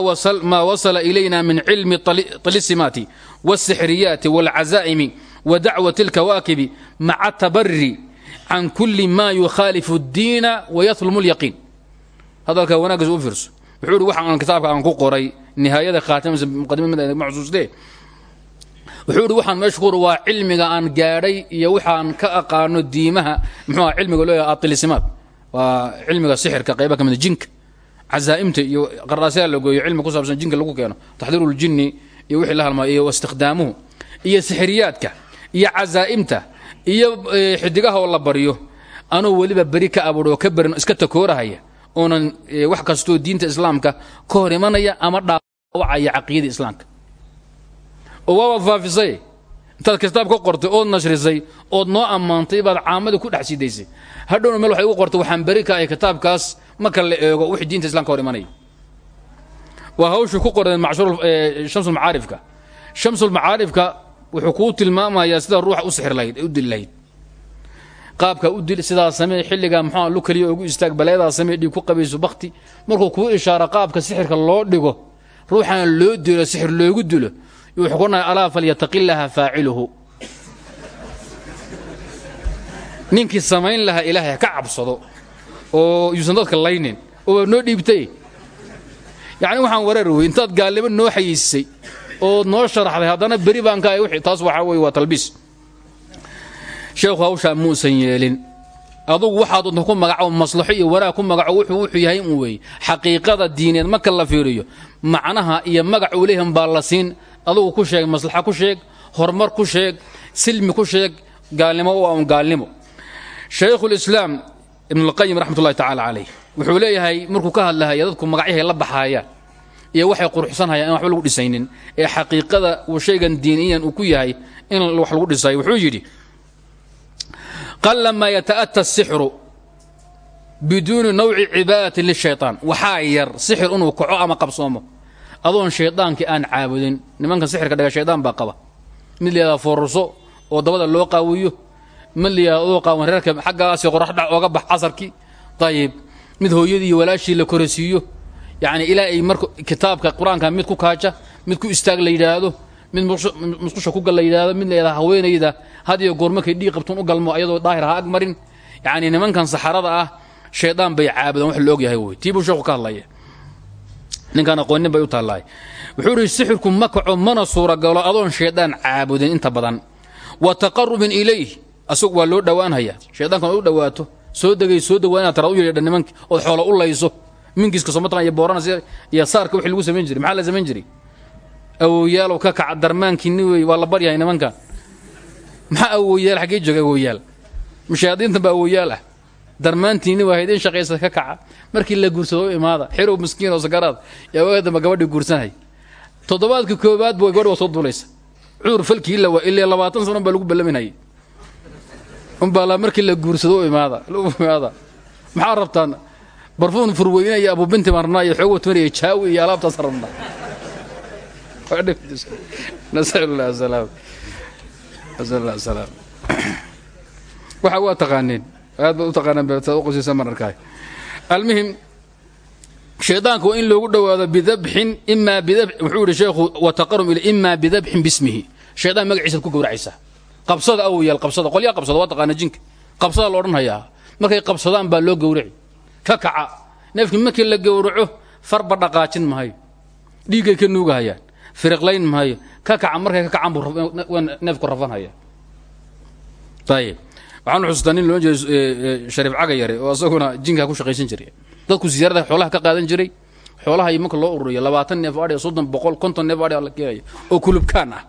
wasala ilayna min cilmi talisimaati wاsixriyaati wاlcazaa'imi wa dacwati اlkawaakibi maca tabari can kuli ma yukhaalifu اddiina wayatlumu اlyaqiin hadalka wanaaggiisa u fiirso wuxuu ihi waxaan kitaabka aan ku qoray nihaayada khaatimasa muqadimada ma xusuustee wuxuu ihi waxaan meesha ku waa cilmiga aan gaadhay iyo waxaan ka aqaano diimaha muxuu cilmiga loo yahay atilisimaad waa cilmiga sixirka qayba ka mid jinka cazaa'imta iyo qardhaasyaa la gooyo cilmi ku saabsan jinka lagu keeno taxdiiru ljinni iyo wixii la halmaayo iyo istikhdaamuhu iyo sixiriyaadka iyo cazaa'imta iyo xidigaha oo la baryo anuu weliba beri ka abuuro oo ka berin iska takoorahaya oonan wax kastoo diinta islaamka ka hor imanaya ama dhaawacaya caqiida islaamka. Oo waabaad faafisay? Intaad kitaab ka qortay ood nashrisay ood noo ammaantay baad caamadii ku dhex siidaysay hadhowna meel waxay ugu qortay waxaan beri ka ahay kitaabkaas marka la eego wixii diinta islamka hor imanaya. Waa hawshii ku qoreen shamsulmacaarifka shamsulmacaarifka wuxuu kuu tilmaamayaa sida ruuxa u sixir lahayd ee u dili qaabka u dil sidaa samee xilligaa muxuu lu keliya ugu istaag baleedaa samee dhiig ku qabayso bakti markuu kuu ishaaro qaabka sixirka loo dhigo ruuxana loo dilo sixir loogu dilo wuxuu kunahay alaa falyataqillaha faaciluhu. Ninkii samayn lahaa ilaahay ha ka cabsado oo yuusan dadka laynin oo noo dhiibtay. Yacni waxaan wareer wey intaad gaalnimo noo xayiisay ood noo sharaxday. Haddana beri baan ka taas waxaa weye waa talbiis. Sheekhu hawshaa muusan yeelin. Adugu waxaad unta ku magaco maslaxo iyo wanaag ku magaco wuxuu wuxuu yahay un weeye xaqiiqada diineed marka la fiiriyo macnaha iyo magac uu leeyahan baa la siin. Adugu ku sheeg maslaxa ku sheeg horumar ku sheeg silmi ku sheeg gaalnimo waa un gaalnimo. Shaykhulislaam ibnulqayim raxmat ullahi tacaala calayh wuxuu leeyahay markuu ka hadlahaya dadku magacyahay la baxaayaan iyo waxay quruxsanhayaan in waxba lagu dhisaynin. Ee xaqiiqada uu shaygan diiniyan uu ku yahay in wax lagu dhisayo wuxuu yidhi qala maa yata'ata asixru biduuni nawci cibaadatin lishaytaan waxaa yar sixir inuu kaco ama qabsoomo. Adoon shaydaankii aan caabudin nimankan sixirka dhaga shaydaan baa qaba. Mid layihahda foorarso oo dabada loo qaawiyo mid layihahda adoo qaawan reerka xaggaasi qoraxdhac ooga bax casarkii. Ayib mid hooyadii walaashii la korasiiyo yacni ilaa ay marka kitaabka qur'aanka mid ku kaaja mid ku istaag la yidhaahdo mid musqusha ku gal la yidhaahdo mid layidhahda haweenayda had iyo goor markay dhiig qabtuun u galmo ayadoo daahir ha ag marin. Yacni nimankan saxarada ah shaydaan bay caabudaan wax la og yahay wey tii buu sheeku ka hadlaya ninkaan aqoonin bay u taallahay wuxuu ihi sixirku ma kaco mana suuragalo adoon shaydaan caabudin inta badan. Wa taqarubin ilayh asagu waa loo dhowaanhaya shaydaankan u dhowaato soo degay soo dhawaana taraad u yeedha nimanki ood xoola u layso minkiska somataqan iyo boorana iyo saarka wixii lagu samayn jiray. Maxaa la samayn jiray? Awoyaalow ka kaca darmaankiini wey waa la baryahay nimankan. Maxaa awoyaal xaggee jooga awoyaal mushaadiintan baa awoyaal ah. Darmaantiini waa haydin shaqaysa ka kaca. Markii la guursado u imaada xirow miskiin oo sakaraad yaa waga dambe gabadhii guursanhay toddobaadka koowaad bu gabadhi waa soo duulaysa cudur falkii la waa ilaa labaatan sano baa lagu ballaminayay. Unbaa la markii la guursado u imaada. Maxaa rabtaan barfuun furweyne iyo abubinti baan rabnaa iyo xoog watmanaya jaawi iyo alaabtaas salaam waxa waa taqaaniin. Aad baad u taqaanaan beetaad u qosaysa mararkaay almuhim shaydaanka waa in loogu dhowaado bidabxin imaa bidab wuxuu yidhi sheekhu wataqarum ila imaa bidabxin bismihi. Shaydaan magaciisaad ku gowracaysaa qabsada awoyaal qabsada qolyaa qabsada waa taqaana jinka. Qabsada la odhan hayaa markay qabsadaan baa loo gowraci ka kaca. Neefkii markii la gowraco farba dhaqaajin mahayo dhiiggay ka nuugahayaan. Firiqlayn mahayo ka kaca markay ka kacaan buu neefku rafanhaya ayib waxaan xusuustaa nin loodhan jiray shariif caga yare oo isaguna jinkaa ku shaqaysan jiray. Dadku siyaarada xoolaha ka qaadan jiray. Xoolaha marka loo ururiyo labaatan neef adhi soddon boqol konton neef adhi la keenaya oo kulubkaan ah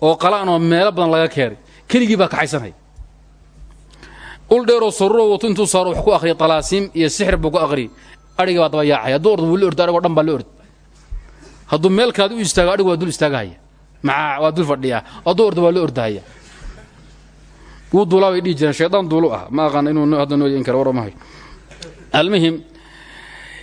oo qalaan oo meelo badan laga keenay. Keligii baa kaxaysanaya ul dheeroo saruro wato intuu saaro wax ku akhriyay talaasiim iyo sixir buu ku akhriyay. Daba yaacay hadduu ordo wuu la orda adhigoo dhan baa la ord hadduu meelkaad u istaago adhigu waa dul istaagahaya. Maxaa waa dul fadhiyaa waa la ordahaya duulaa bay dhihi jireen duulu ah. Ma aqaan inuu hadda noo yein waramahay almuhim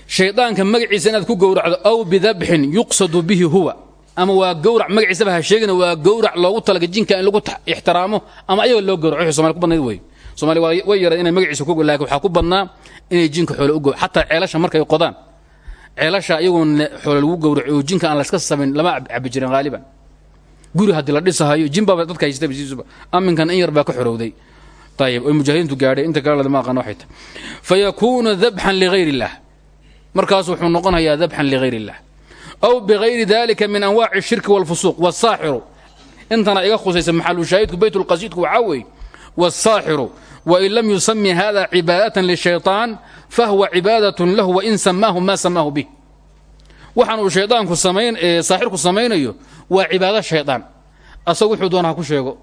shaydaanka magaciisa inaad ku gowracdo aw bidabxin yuqsadu bihi huwa. Ama waa gowrac magaciisaba ha sheegina waa gowrac loogu talaga jinka in lagu ixtiraamo ama ayaga loo gowraco wixii ku badnayd wey somaali way yareen inay magaciisa ku lakin waxaa ku badnaa inay jinka xoole u gow xataa ceelasha markay qodaan ceelasha iyagoon xoole lagu gowraco oo jinka aan layska samayn lama cabi jirin haaliban guri haddii la dhisahayo jin baaba dadka haystay basiisuba aminkan in yar baa ka xorowday ayib oy mujaahidiintu gaadhay inta kale ma aqaan waxay tahay fayakuunu dabxan ligayr illah markaas wuxuu noqonayaa dabxan ligayr illah aw bigayri dalika min anwaaci الshirki wاlfusuuq wالsaaxiru intana iga khusaysa maxalushaahidku bayt اlqasiidku waxaa weeye wالsaaxiru wain lam yusami hada cibaadatan lishayطaan fahuwa cibaadatun lahu wain samaahu maa samaahu bih. Waxaan uu shaydaanku saaxirku samaynayo waa cibaado shaydaan asagu wuxuu doona ha ku sheego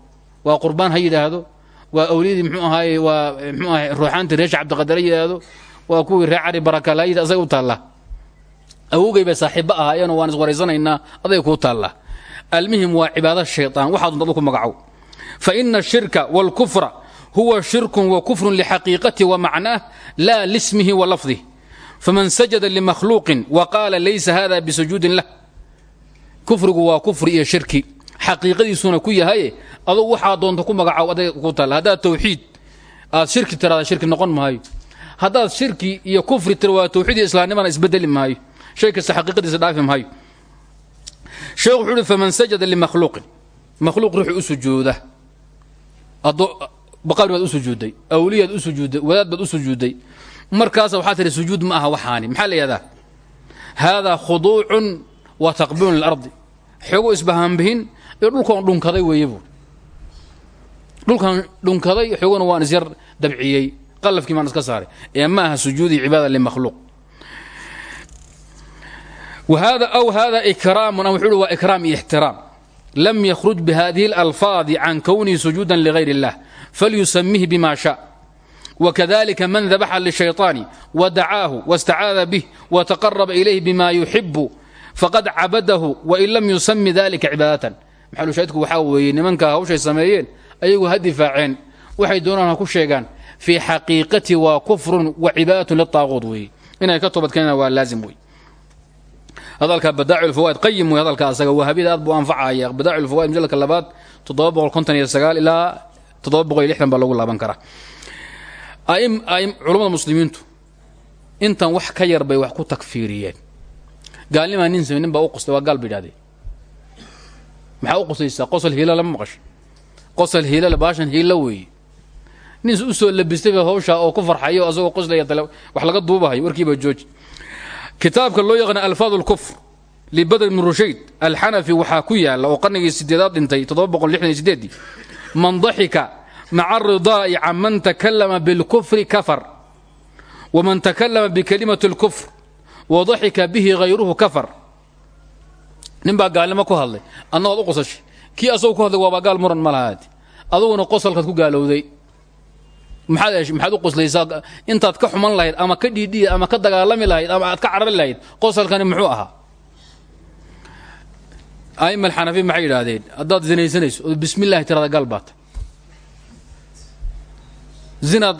waa qurbaan ha yidhaahdo waa awliyadii mxuu ahaaye waa mxuu aha ruuxaantii reesha cabdiqadar ha yidhaahdo waa kuwii ree cari barakalayd asaga u taallaa awogay bay saaxiibba ahaayeenoo waan iswaraysanaynaa aday huwa shirkun wa kufrun lixaqiiqatihi wa macnaah laa lismihi wa lafdih faman sajada limakhluuqin wa qaala laysa hada bisujuudin lah. Kufrigu waa kufri iyo shirki. Xaqiiqadiisuna ku yahaye adugu waxaa doonta ku magacow aday ku taalla haddaad tawxiid aad shirki tiraada shirki noqon maayo. Haddaad shirki iyo kufri tira waa tawxiid iyo islaamnimana isbedeli maayo. Shay kasta xaqiiqadiisa dhaafi maayo. Sheekhu wuxuu uhi faman sajada limakhluuqin makhluuq ruuxu u sujuuda baqabri baad u sujuudday awliyaad u sujuudday wadaad baad u sujuudday markaasa waxaa tihi sujuud ma aha waxaani. Maxaa la yihahdaa khuduucun wa taqbiirun lilardi xoogu isbahaanbihin iyo dhulkan dhunkaday weeye buui dhulkan dhunkaday xooguna waan isyar dabciyey qalafkii baan iska saaray. Ee ma aha sujuudi cibaada limakhluuq whada aw hada ikraamun an wuxuu hi waa ikraam iyo ixtiraam. Lam yakhruj bihadihi اlalfaadi can kownihi falyusamih bima sha wkadalika man dabaxa lishayطaani wadacaahu waاstacaada bih wataqaraba ilayh bima yuxibu faqad cabadahu wain lam yusami dalika cibaadatan maxalushaahidku waxaa weeye nimanka hawshay sameeyeen ayagu ha difaaceen waxay doonaan ha ku sheegaan fii xaqiiqati waa kufrun wa cibaadatun liaaquud weeye inay ka toobadkeenaan waa laazim wey hadalka badaaculfawaid qayim wey hadalka asaga wahabida aad buu anfacaya badaaculfawaid majalka labaad ilaa baa lagu laaban karaa. Culummada muslimiintu intan wax ka yar bay wax ku takfiiriyeen. Gaalnimaa nin samey baa u qustay waa gaal maxaa u qusaysaa qosol hiila lama maqasho. Qosol hiilale baashan hiila nin soo labistay ba hawshaa oo ku farxayo asagoo qoslaya wax laga duubahayo warkiiba jooji. Kitaabka loo yaqaana alfaad اlkufr libadr bn rushayd alxanafi waxaa ku yaalla oo qarnigii sideedaad dhintay man daxika maca aridaa'i can man takalama biاlkufri kafar waman takalama bikalimati اlkufr wadaxika bihi hayruhu kafar. Nin baa gaalnimo ku hadlay adnagood u qosashay kii asagoo ku hadlay waabaa gaal muran ma lahaati. Aduguna qosalkaad ku gaalowday. Maxaad u qoslaysaa intaad ka xuman lahayd ama ka dhiidhiya ama ka dagaalami lahayd ama aad ka carari lahayd qosalkani muxuu ahaa aima alxanafi maxay yidhaahdeen? Haddaad zinaysanayso oo bismi tirada baata zinaad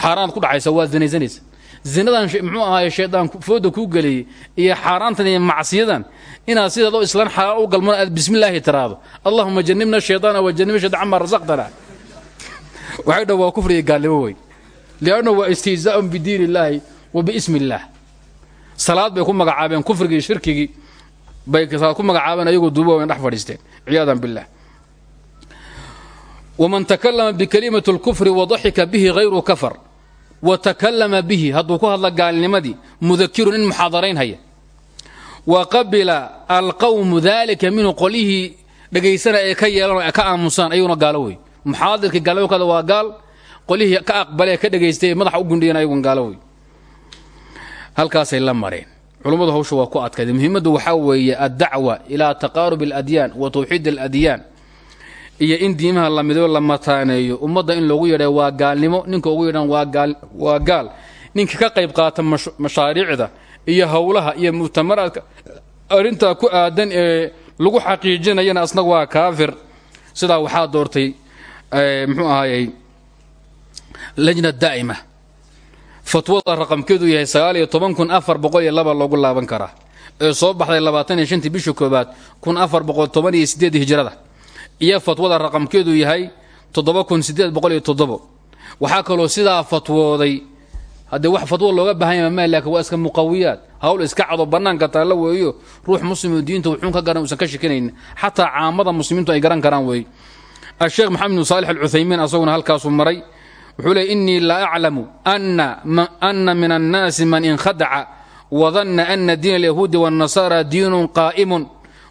xaaraanaad ku dhacaysa waad zinaysanaysa zinadan muxuu ahaaye shaydaan fooda kuu geliyey iyo xaaraantan iyo macsiyadan inaad sideedoo islaan xaaraan u galmona aad bismi llaahi tiraado allahuma janibna wa janibna shaytan cama rasaqtana waxay dhan waa kufriga gaalnimo wey waa istihzaaun bidiin illaahi wa biismi illaah salaad bay ku magacaabeen kufrigii shirkigii bay ku magacaabeen ayagoo duuba wayn dhex fadhiisteen ciyaadan billah waman takalama bikalimati اlkufri wadaxika bihi hayru kafar. Wa takalama bihi hadduu ku hadla gaalnimadii mudakirun in muxaadarayn haya. Wa qabila alqawmu dalika minhu qolihii dhegaysana ee ka yeelan ka aamusaan ayaguna gaalo wey muxaadirkii gaalnimokada waa gaal qolihii ka aqbalee ka dhegaystay ee madaxa u gundhiyan culummadu hawsha waa ku adkayday muhiimaddu waxaa weeye addacwa ilaa taqaarub aladyaan wa tawxiid aladyaan. Iyo in diimaha la mido la mataaneeyo. Ummadda in loogu yeedha waa gaalnimo ninka ugu yeedhan waa gaal ninka ka qayb qaata mashaariicda iyo howlaha iyo mu'tamaraadka arrintaa ku aadan ee lagu xaqiijinayana asna waa kaafir. Sidaa waxaa doortay muxuu ahaayey lajna daa'ima fatwada raqamkeedu yahay sagaaliyo toban loogu laaban karaa. Ee soo baxday labaatan iyo shantii koobaad kun afar boqol toban iyo sideed hijrada iyo fatwada raqamkeedu yahay toddoba kun kaloo sidaa fatwooday haddee wax fatwo looga baahan yaha ma laakiin waa iska muqawiyaad. Hawl iska cado bannaanka taallo weeyo. Ruux muslimoo diinta wuxuun ka garan uusan ka shekanaynin xataa caamada muslimiintu ay garan karaan weeye a sheekh maxamed bin saalix alcuthaymiin asaguna halkaasuu maray wuxuu leey إنii la أclamu أna min الناasi man inkhadaca وظna أna diin اليahuudi والنasارى diin qائm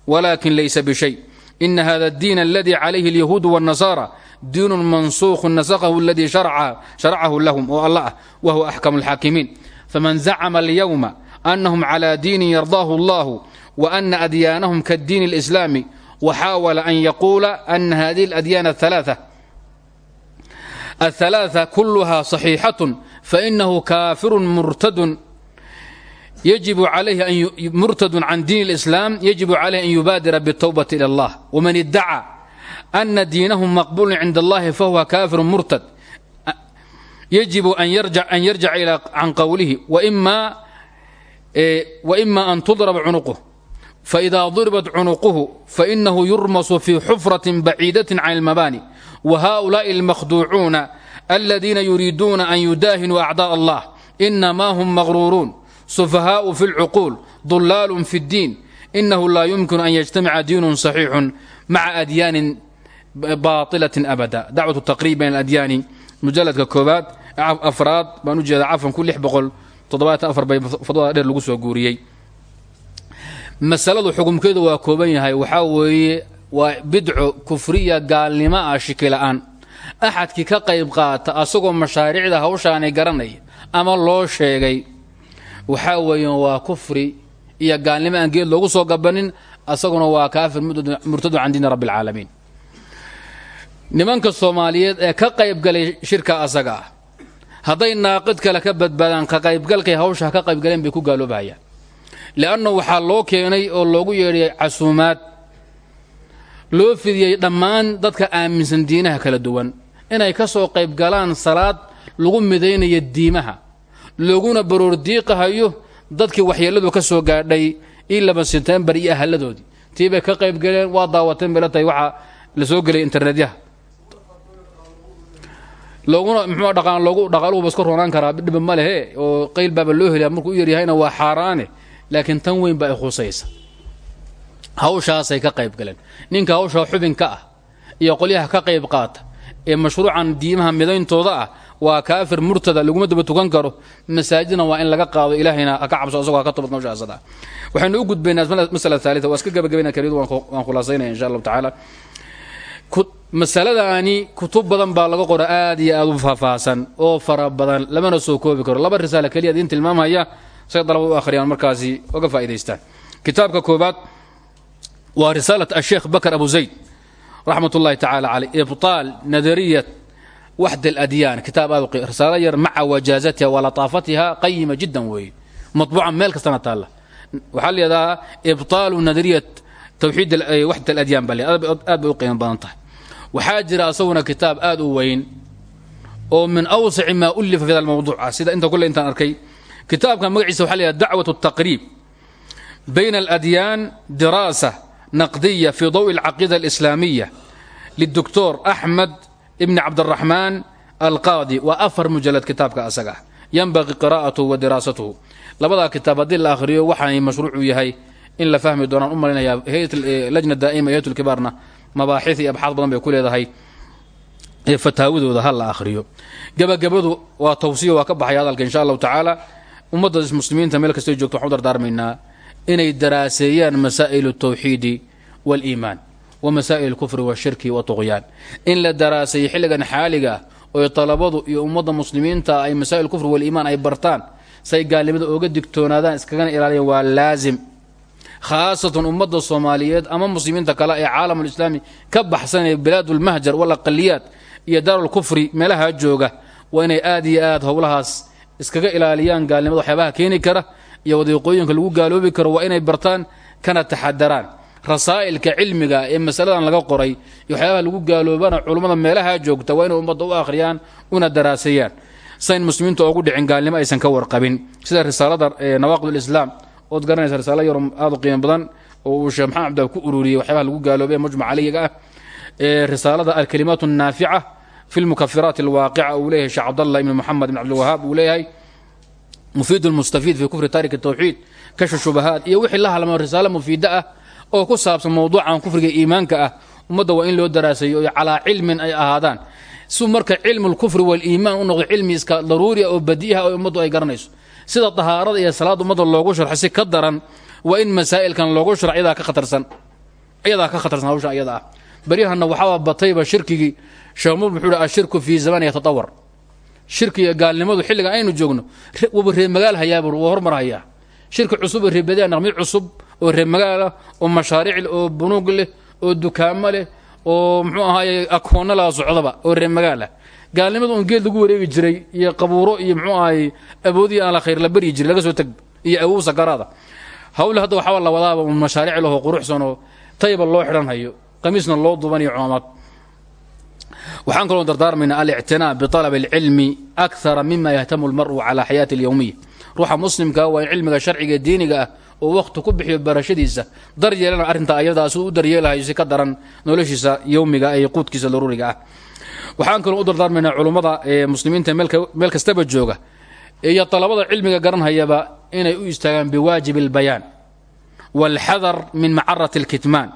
wlakin laysa bشhay إن hada الdiin اladي عalayhi اليahuud والنasارى diin mansوخ nasخhu اladي شharcahu lahm oo all ah whuwa أxkم الxاakimiin faman zacma اليوم أnhm عlى diini yardaahu الlah وأna أdyaanhm kaالdiin الإسlاmi وxاول أن يقول أن هذه الأديان الثلاثة الثلاثة كلها صحيحة فإنه كافر مرتد يجب عليه أن مرتد عن دين الإسلام يجب عليه أن يبادر بالتوبة إلى الله ومن ادعى أن دينهم مقبول عند الله فهو كافر مرتد يجب أن يرجع أن يرجع إلى عن قوله وإما وإما أن تضرب عنقه فإذا ضربت عنقه wa haulaai almakhduucuuna aladiina yuriiduuna an yudaahinuu acdaa allah inamaa hum maqhruuruun sufahaau fi lcuquul dulaalun fi ddiin inahu laa yumkinu an yajtamica diinun saxiixun maca adyaanin baailatin abada. Dacwatu taqriib bayn aladyaani. Mujalladka koobaad afraad baan u jeedaa cafan ku bay fadwada dheer lagu soo guuriyey. Masaladu xukumkeedu waa kooban yahay waxaa weeye waa bidco kufriya gaalnimo ah shikila-aan axadkii ka qayb qaata asagoo mashaariicda hawshaanay garanaya ama loo sheegay waxaa weeye waa kufri iyo gaalnimo aan geed loogu soo gabanin asaguna waa kaafir murtadu can diini rabbi alcaalamiin nimanka soomaaliyeed ee ka qaybgalay shirka asaga ah hadday naaqid kale ka badbaadaan ka qaybgalkay hawsha ka qaybgaleen bay ku gaaloobahayaan leanna waxaa loo keenay oo loogu yeedhay casuumaad loo fidiyey dhammaan dadka aaminsan diinaha kala duwan. Inay ka soo qayb galaan salaad lagu midaynayo diimaha looguna baroordiiqahayo dadkii waxyeelladu ka soo gaadhay ilaba setembar iyo ahalladoodii. Tii bay ka qayb galeen waa daawateen bay la tahay waxaa la soo gelay internetyaha. Looguna muxuu dhaqaan loogu dhaqaaluhuba iska roonaan karaa dhiba ma lehe oo qayl baaba loo heliya markuu u yaryahayna waa xaaraane laakiin tan weyn baa ay khusaysa hawshaasay ka qayb galeen. Ninka hawshaa xubinka ah iyo qolyaha ka qayb qaata ee mashruucan diimaha midayntooda ah waa kaafir murtada laguma daba tukan karo. Masaajidna waa in laga qaado ilaahayna haka cabso asagoo haka toobad hawsha asada u gudbaynaa masala thaalita waa iska gabagabayna keliyadu waan khulaasaynaya insha allahu tacaala. Masaladaani kutub badan baa laga qora aad iyo aad u faahfaahsan oo fara badan. Lamana soo koobi karo. Laba risaala keliya idiin tilmaamaya say dalabad u akhriyaan oga faa'idaystaan kitaabka koobaad waa risaalat asheekh bakar abu zayd raxmat ullahi tacaala caleyh ibtaal nadariyat waxd aladyan kitaab aad u risaalo yar maca wajaazatiha wa lataafatiha qayima jiddan weeye matbuuca meel kastana taalla waxaa la yidhahdaa ibtaalu nadariyat tawxiid waxd aladyan baa aad bay u qiimo badan tahay waxaa jira asaguna kitaab aad u weyn oo min awsaci maa ulifa fi hada mawduuc ah sida inta kule intaan arkay kitaabkan magaciisa waxa la yidhaha dacwat الtaqriib bayna اladyaan diraasa naqdiya fii dawi alcaqiida alislaamiya lidoktor axmed ibni cabdiraxmaan alqaadi waa afar mujalad kitaabka asaga ah yanbaqii qiraa'atuhu wa diraasatuhu. Labadaa kitaab haddii la akhriyo waxaanay mashruucu yahay in la fahmi doonaan u malinayaa eh, lajna daa'ima iyo hayatulkibaarna mabaaxid iyo abxaad badan bay ku leedahay. Ee fataawadooda ha la akhriyo. Gabagabadu waa tawsiya waa ka baxaya hadalka insha allahu tacaala. Ummadda muslimiinta meel kastay joogto waxaan u dardaarmaynaa inay daraaseeyaan masaa'il tawxiidi waliimaan wa masaa'il kufri washirki watuqyaan in la daraaseeyo xilligan xaaliga oy talabadu iyo ummadda muslimiinta ay masaa'il kufri waliimaan ay bartaan say gaalnimada oga digtoonaadaan iskagana ilaaliyaan waa laazim. Khaasatan ummadda soomaaliyeed ama muslimiinta kale ee caalamulislaami ka baxsanee bilaadulmahjar walaqaliyaad iyo daarulkufri meelaha jooga waa inay aad iyo aad howlahaas iskaga ilaaliyaan gaalnimada waxyaabaha keeni kara iyo wadiiqooyinka lagu gaaloobi karo waa inay bartaan kana taxadaraan rasaa'ilka cilmiga ee masaladan laga qoray iyo waxyaabaha lagu gaaloobana culummada meelaha joogta waa inay ummadda u akhriyaan una daraaseeyaan sayn muslimiinta oogu dhicin gaalnimo aysan ka warqabin. Sida risaalada nawaaqidulislaam ood garanaysa risaalo yaro aad u qiimo badan oo uu sheekh maxamed cabdillah ku ururiyey waxyaabaha lagu gaaloobay mujmac calayhiga ah ee risaalada alkalimaat annaafica fi lmukafiraat alwaaqica uu leeyahay sheekh cabdallah ibni moxamed ibn cabdilwahaab uu leeyahay mufiid lmustafiid fi kufri taariki tawxiid kashfa shubahaat iyo wixii la halmao risaalo mufiida ah oo ku saabsan mowduucan kufriga iimaanka ah. Ummadda waa in loo daraasayo o calaa cilmin ay ahaadaan. Si marka cilmu lkufri waliimaan u noqdo cilmi iska daruuriya oo badiiha oo ummaddu ay garanayso. Sida dahaarada iyo salaada ummadda loogu sharxo si ka daran waa in masaa'ilkan loogu sharx iyadaa ka khatarsan iyadaa ka khatarsan hawshan iyada ah beryahana waxaaba batayba shirkigii sheekh mur wuxuu hi ashirku fii zaman yatatawar shirkiga gaalnimadu xilligan aynu joogno waba reer magaal hayaabur waa hormar hayaa shirki cusub oo reebadea naqmid cusub oo reer magaala oo mashaariic oo bunuug leh oo dukaamo leh oo muxuu ahaaye akoonna laa socdaba oo reer magaala gaalnimadu un geed lagu wareegi jiray iyo qabuuro iyo muxuu ahaye awoodii aan la khayr la baryi jiray laga soo teg iyo awow sakaraada hawle hadda waxaa la wadaaba mashaariic lahoo quruxsan oo tayba loo xidhan hayo loo duubanayo cumaamad waxaan kaloo dardaarmaynaa alictinaa bialab alcilmi akara mima yahtamu lmaru cala xayaati alyowmiya ruuxa muslimka waa in cilmiga sharciga diiniga ah oo wakhti ku bixiyo barashadiisa daryeelana arrinta ayadaa si u daryeelahayo si ka daran noloshiisa yowmiga ee quudkiisa daruuriga ah. Waxaan kaloo u dardaarmaynaa culummada ee muslimiinta meel kastaba jooga iyo dalabada cilmiga garanhayaba inay u istaagaan biwaajib albayaan waalxadar min macarati alkitmaan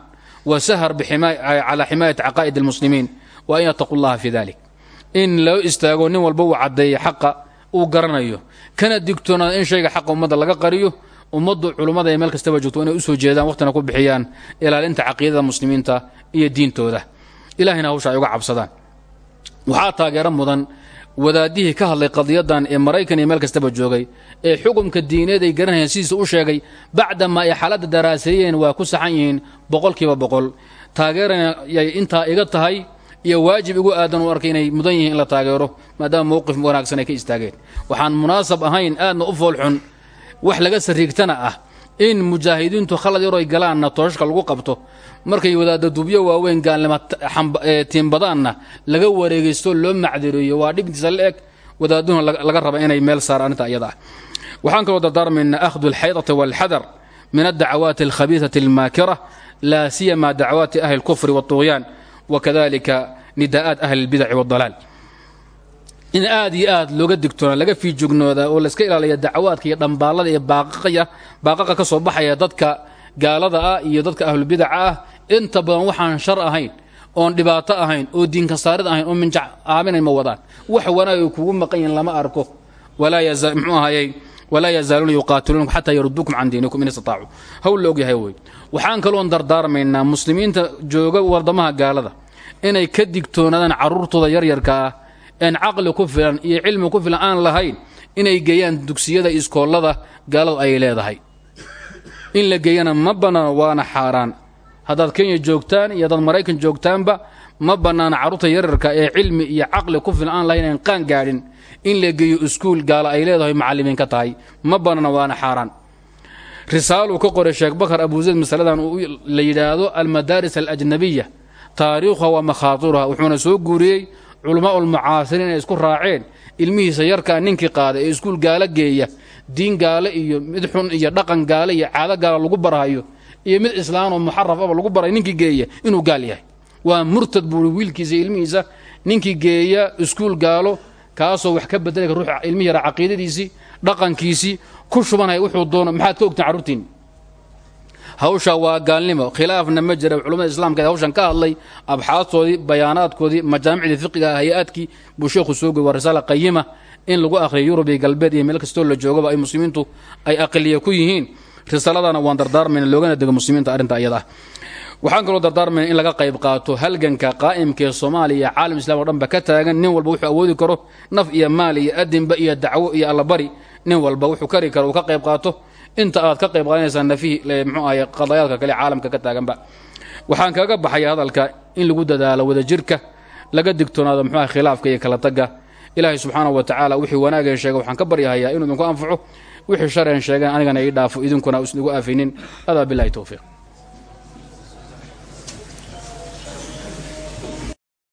wasahar calaa ximaayati caqaa'id almuslimiin wa an yataqu llaha fi dalik in loo istaago nin walba uu caddeeya xaqa uu garanayo. Kana digtoonaada in shayga xaqa ummadda laga qariyo ummaddu culummada ee meel kastaba joogto inay u soo jeedaan waqtina ku bixiyaan ilaalinta caqiidada muslimiinta iyo diintooda. Ilahayna hawsha ay uga cabsadaan. Waxaa taageero mudan wadaadihii ka hadlay qadiyadan ee maraykan iyo meel kastaba joogay ee xukumka diineed ay garanayeen sidiisa u sheegay bacdamaa ay xaaladda daraaseeyeen waa ku saxan yihiin boqolkiiba boqol. Taageerana yay intaa iga tahay iyo waajib igu aadan u arkay inay mudan yihiin in la taageero maadaama mowqif wanaagsan ay ka istaageen. Waxaan munaasab ahayn aadna u foolxun wax laga sariigtana ah in mujaahidiintu khalad yaroy galaanna tooshashka lagu qabto. Markay wadaadda dubyo waaweyn gaalnimo tiimbadaanna laga wareegaysto loo macdireeyo waa dhibtiisa la eg wadaaduhuna laga raba inay meel saara arrinta iyada ah. Waxaan kaloo dardaarmaynaa akhdu alxaydati waalxadar min addacawaati alkhabiisati almaakira laa siyama dacawaati ahli alkufri waalطugyaan wakadalika nidaa'aat ahli albidaci waaldalaal in aad iyo aad looga digtoona laga fiijugnooda oo layska ilaaliya dacawaadka iyo dhambaallada iyo baaqaqa ka soo baxaya dadka gaalada ah iyo dadka ahlubidaca ah inta badan waxaan shar ahayn oon dhibaato ahayn oo diinka saarid ahayn oo minjac aaminayn ma wadaan wax wanaag ay kugu maqan yihiin lama arko mxuu ahayey walaa yazaaluuna yuqaatiluunakum xataa yaruduukum can diinikum in istataacu. Hawl la ogyahay wey waxaan kaloon dardaarmaynaa muslimiinta jooga wadamaha gaalada inay ka digtoonaadaan caruurtooda yaryarka ah een caqli ku filan iyo cilmi ku filan aan lahayn inay geeyaan dugsiyada iskoollada gaaladu ay leedahay. In la geeyana ma bannaano waana xaaraan. Haddaad kenya joogtaan iyo haddaad maraykan joogtaanba ma bannaana carruurta yaryarka ee cilmi iyo caqli ku filan aan lahayn aan qaan gaadhin in la geeyo iskuul gaala ay leedahay macallimiin ka tahay ma bannaana waana xaaraan. Risaaluu ka qoray sheekh bakar abuzayd masaladan la yidhaahdo almadaaris alajnabiya taariikhuha wa makhaatiruha wuxuuna soo guuriyey culamaau lmucaasiriin inay isku raaceen ilmihiisa yarkaa ninkii qaada ee iskuul gaalo geeya diin gaale iyo mid xun iyo dhaqan gaale iyo caado gaala lagu barhayo iyo mid islaanoo muxaraf aba lagu barhayo ninkii geeya inuu gaal yahay. Waa murtad buuri wiilkiisa ilmihiisa ninkii geeya iskuul gaalo kaasoo wax ka bedelaya ruux ilmihi yara caqiidadiisii dhaqankiisii ku shubanaya wuxuu doono maxaad ka ogtaan carruurtiin hawsha waa gaalnimo. Khilaafna ma jira. Culamada islaamka hawshan ka hadlay abxaastoodii bayaanaadkoodii majaamicdii fiqiga hay'aadkii buu sheekhu soo goy waa risaala qayima in lagu akhriyo yurub iyo galbeed iyo meel kastoo la joogaba ay muslimiintu ay aqliya ku yihiin. Risaaladana waan dardaarmayna loogana dego muslimiinta arrinta ayada ah waxaan kaloo dardaarmayna in laga qayb qaato halganka qaa'imka ee soomaaliya caalam islam o dhanba ka taagan. Nin walba wuxuu awoodi karo naf iyo maal iyo adinba iyo dacwo iyo allabari. Nin walba wuxuu kari karo ka qayb qaato. Inta aad ka qayb qaadanaysaa nafihi mxuu ahay qadayaadka kale caalamka ka taaganba waxaan kaga baxaya hadalka in lagu dadaalo wadajirka laga digtoonaado mxuu ahay khilaafka iyo kala tagga. Ilaahay subxaanahu wa tacaala wixii wanaageen sheega waxaan ka baryahayaa inuu idinku anfaco. Wixii shareen sheegeen anigana ii dhaafo idinkuna isnigu aafinin. Adaa bilahi towfiiq